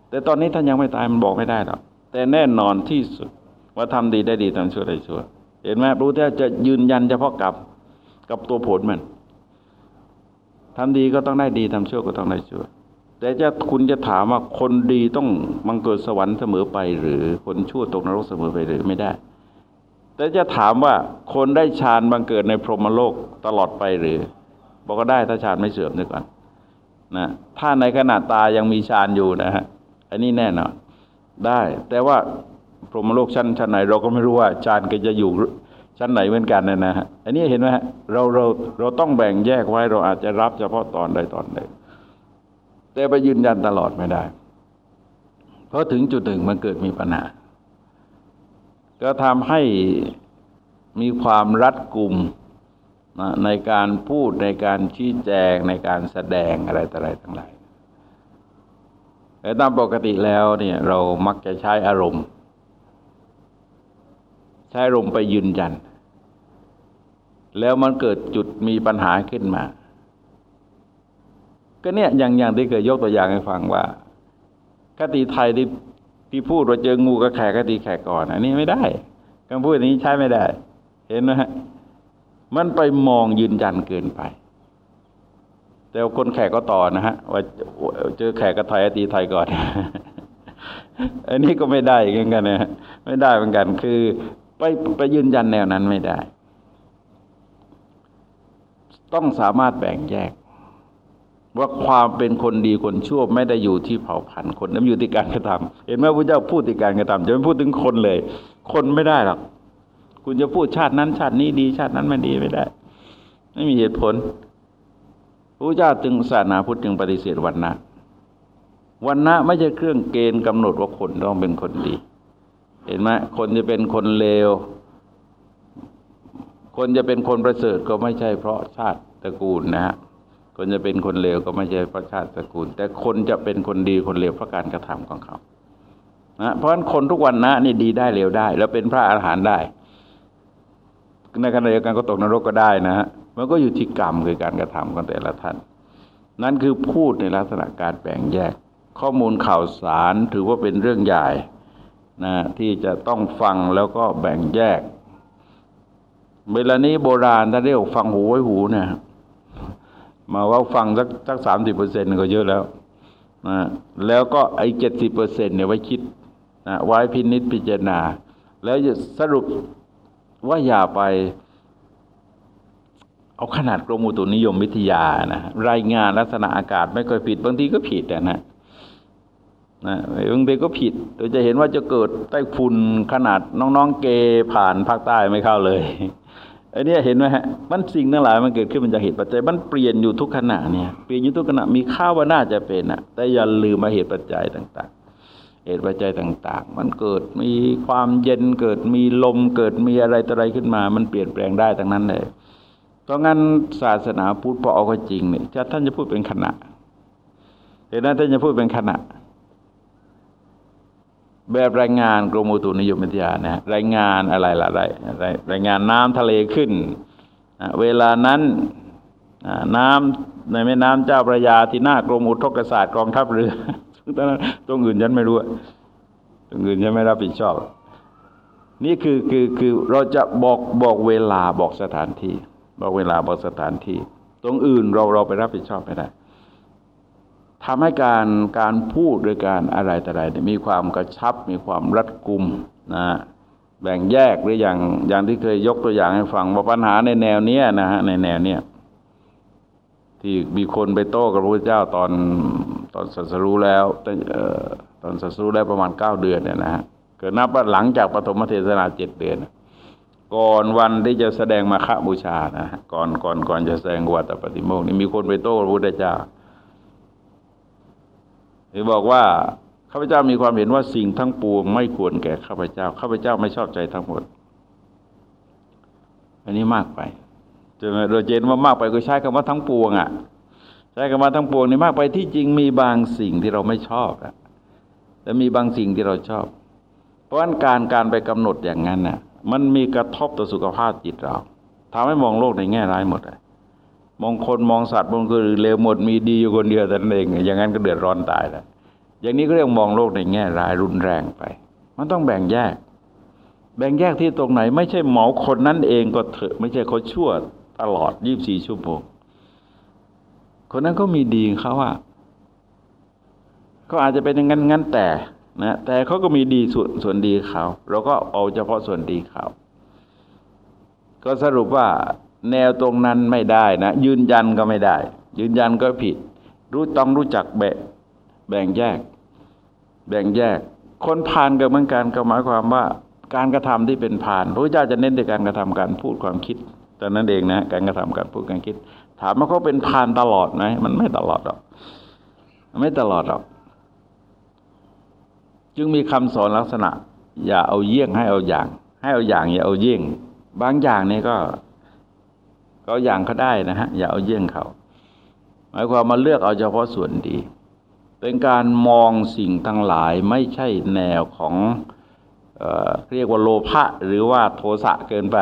แต่ตอนนี้ท่านยังไม่ตายมันบอกไม่ได้หรอกแต่แน่นอนที่สุดว่าทำดีได้ดีทำชั่วได้ชั่ว เห็นไหมรู้แท้จะยืนยันเฉพาะกับกับตัวผลมัน ทำดีก็ต้องได้ดีทำชั่วก็ต้องได้ชั่ว แต่จะคุณจะถามว่าคนดีต้องบังเกิดสวรรค์เสมอไป หรือคนชั่วตกนรกเสมอไปหรือไม่ได้ แต่จะถามว่าคนได้ฌานบังเกิดในพรหมโลกตลอดไปหรือ บอกก็ได้ถ้าฌานไม่เสื่อมด้วยก่อนนะถ้าในขณะตายังมีฌานอยู่นะฮะอันนี้แน่นอนได้ แต่ว่าพรหมโลกชั้นชั้นไหนเราก็ไม่รู้ว่าฌานก็จะอยู่ ชั้นไหนเหมือนกันนะฮะอันนี้เห็นไหมฮะเราเราเราต้องแบ่งแยกไว้เราอาจจะรับเฉพาะตอนใดตอนใดแต่ไปยืนยันตลอดไม่ได้ เพราะถึงจุดหนึ่งมันเกิดมีปัญหา ก็ทำให้มีความรัดกุมนะในการพูดในการชี้แจงในการแสดงอะไรต่ออะไรทั้งหลายแต่ตามปกติแล้วเนี่ยเรามักจะใช้อารมณ์ ช้อารมไปยืนยัน แล้วมันเกิดจุดมีปัญหาขึ้นมา ก็เนี่ยอย่างอย่างที่เคยยกตัวอย่างให้ฟังว่าคติไทยที่ที่พูดว่าเจองูก็แขกก็ตีแขกก่อน อันนี้ไม่ได้คำพูดนี้ใช้ไม่ได้ เห็นไหมฮะมันไปมองยืนยันเกินไป แต่คนแขกก็ต่อนะฮะว่าเจอแขกก็ไทยตีไทยก่อนอันนี้ก็ไม่ได้เหมือนกันนะไม่ได้เหมือนกัน คือ ไปไปยืนยันแนวนั้นไม่ได้ ต้องสามารถแบ่งแยก ว่าความเป็นคนดีคนชั่วไม่ได้อยู่ที่เผ่าพันธุ์คนนั้นอยู่ที่การกระทำเห็นไหมพระเจ้าพูดที่การกระทำจะไม่พูดถึงคนเลย คนไม่ได้หรอกคุณจะพูดชาตินั้น ชาตินี้ดีชาตินั้นไม่ดีไม่ได้ ไม่มีเหตุผลพระเจ้าจึงศาสนาพุทธจึงปฏิเสธวันนะวันนะไม่ใช่เครื่องเกณฑ์กำหนดว่าคนต้องเป็นคนดี เห็นไหมคนจะเป็นคนเลว คนจะเป็นคนประเสริฐก็ไม่ใช่เพราะชาติตระกูลนะฮะคนจะเป็นคนเลวก็ไม่ใช่เพราะชาติตระกูล แต่คนจะเป็นคนดีคนเลวเพราะการกระทำของเขานะเพราะฉะนั้นคนทุกวันนะนี่ดีได้เลวได้ แล้วเป็นพระอาหารหันต์ได้ในขณะเดียวกันก็ตกนรกก็ได้นะฮะมันก็อยู่ที่กรรมคือการกระทำของแต่ละท่าน นั่นคือพูดในลักษณะการแบ่งแยก ข้อมูลข่าวสารถือว่าเป็นเรื่องใหญ่ นะที่จะต้องฟังแล้วก็แบ่งแยก เวลานี้โบราณท่านเรียกฟังหูไว้หูเนี่ยมาว่าฟังสักสักสามสิบเปอร์เซ็นต์ก็เยอะแล้วนะแล้วก็ไอ้เจ็ดสิบเปอร์เซ็นต์เนี่ยไว้คิดนะไว้พินิจพิจารณา แล้วสรุปว่าอย่าไป เอาขนาดกรมอุตุนิยมวิทยานะรายงานลักษณะอากาศไม่ค่อยผิดบางทีก็ผิดนะ นะบางทีก็ผิดโดยจะเห็นว่าจะเกิดใต้ฝุ่นขนาดน้องๆเกผ่านภาคใต้ไม่เข้าเลยอันนี้เห็นไหมฮะมันสิ่งทั้งหลายมันเกิดขึ้นมันจากเหตุปัจจัย มันเปลี่ยนอยู่ทุกขณะเนี่ยเปลี่ยนอยู่ทุกขณะมีข้าวว่าน่าจะเป็นอะแต่อย่าลืมมาเหตุปัจจัยต่าง ๆ เหตุปัจจัยต่าง ๆ มันเกิดมีความเย็นเกิดมีลมเกิดมีอะไรต่ออะไรขึ้นมา มันเปลี่ยนแปลงได้ทั้งนั้นเลยเพราะงั้นศาสนาพุทธพอเอาก็จริงเนี่ยท่านจะพูดเป็นขณะเห็นไหมท่านจะพูดเป็นขณะ แบบรายงานกรมอุตุนิยมวิทยานะรายงานอะไรล่ะรายรายงานน้ำทะเลขึ้น เวลานั้นน้ำในแม่น้ำเจ้าพระยาที่หน้ากรมอุทกศาสตร์กองทัพเรือตรงนั้นตรงอื่นฉันไม่รู้ตรงอื่นฉันไม่รับผิดชอบ นี่คือคือคือเราจะบอกบอกเวลาบอกสถานที่ บอกเวลาบอกสถานที่ ตรงอื่นเราเราไปรับผิดชอบไม่ได้ ทำให้การการพูดโดยการอะไรแต่ไรมีความกระชับ มีความรัดกุมนะแบ่งแยกหรืออย่างอย่างที่เคยยกตัวอย่างให้ฟังว่าปัญหาในแนวเนี้ยนะฮะในแนวเนี้ยที่มีคนไปโต้กับพระพุทธเจ้าตอนตอนสัสรู้แล้วตอนสัสรู้แล้ประมาณเก้าเดือนเนี่ยนะฮะเกิดนับว่าหลังจากปฐมเทศนาเจ็ดเดือน ก่อนวันที่จะแสดงมาฆบูชานะฮะก่อนก่อนก่อนจะแสดงวัตปฏิโมกนี่มีคนไปโต้พระพุทธเจ้า รือบอกว่าข้าพเจ้ามีความเห็นว่าสิ่งทั้งปวงไม่ควรแก่ข้าพเจ้าข้าพเจ้าไม่ชอบใจทั้งหมด อันนี้มากไปจะโดยเจนว่ามากไปก็ใช้คำว่าทั้งปวงอะใช้คำว่าทั้งปวงนี่มากไปที่จริงมีบางสิ่งที่เราไม่ชอบอะแต่มีบางสิ่งที่เราชอบ เพราะฉะนั้นการการไปกำหนดอย่างนั้นน่ะ มันมีกระทบต่อสุขภาพจิตเราทำให้มองโลกในแง่ร้ายหมดเลย มองคนมองสัตว์มองคนอื่นเลวหมดมีดีอยู่คนเดียวแต่นั่นเองอย่างนั้นก็เดือดร้อนตายแล้วอย่างนี้ก็เรียกมองโลกในแง่ร้ายรุนแรงไป มันต้องแบ่งแยก แบ่งแยกที่ตรงไหน ไม่ใช่หมอคนนั้นเองก็เถอะไม่ใช่เขาชั่วตลอดยี่บสี่ชั่วโมงคนนั้นก็มีดีเขาอะเขาอาจจะเป็นอย่างนั้นงั้นแต่นะแต่เขาก็มีดีส่วนส่วนดีเขาเราก็เอาเฉพาะส่วนดีเขาก็สรุปว่า แนวตรงนั้นไม่ได้นะ ยืนยันก็ไม่ได้ ยืนยันก็ผิด รู้ต้องรู้จักแบ่งแบ่งแยก แบ่งแยก คนพานกับเหมือนกันก็หมายความว่าการกระทำที่เป็นพานพระเจ้าจะเน้นในการกระทำการพูดความคิดแต่นั้นเองนะการกระทำการพูดการคิด ถามว่าเขาเป็นพานตลอดไหมมันไม่ตลอดหรอกไม่ตลอดหรอกจึงมีคำสอนลักษณะ อย่าเอาเยี่ยงให้เอาอย่าง ให้เอาอย่างอย่าเอาเยี่ยง บางอย่างนี่ก็ ก็อย่างเขาได้นะฮะอย่าเอาเยี่ยงเขาหมายความมาเลือกเอาเฉพาะส่วนดี เป็นการมองสิ่งทั้งหลายไม่ใช่แนวของเอเรียกว่าโลภะหรือว่าโทสะเกินไป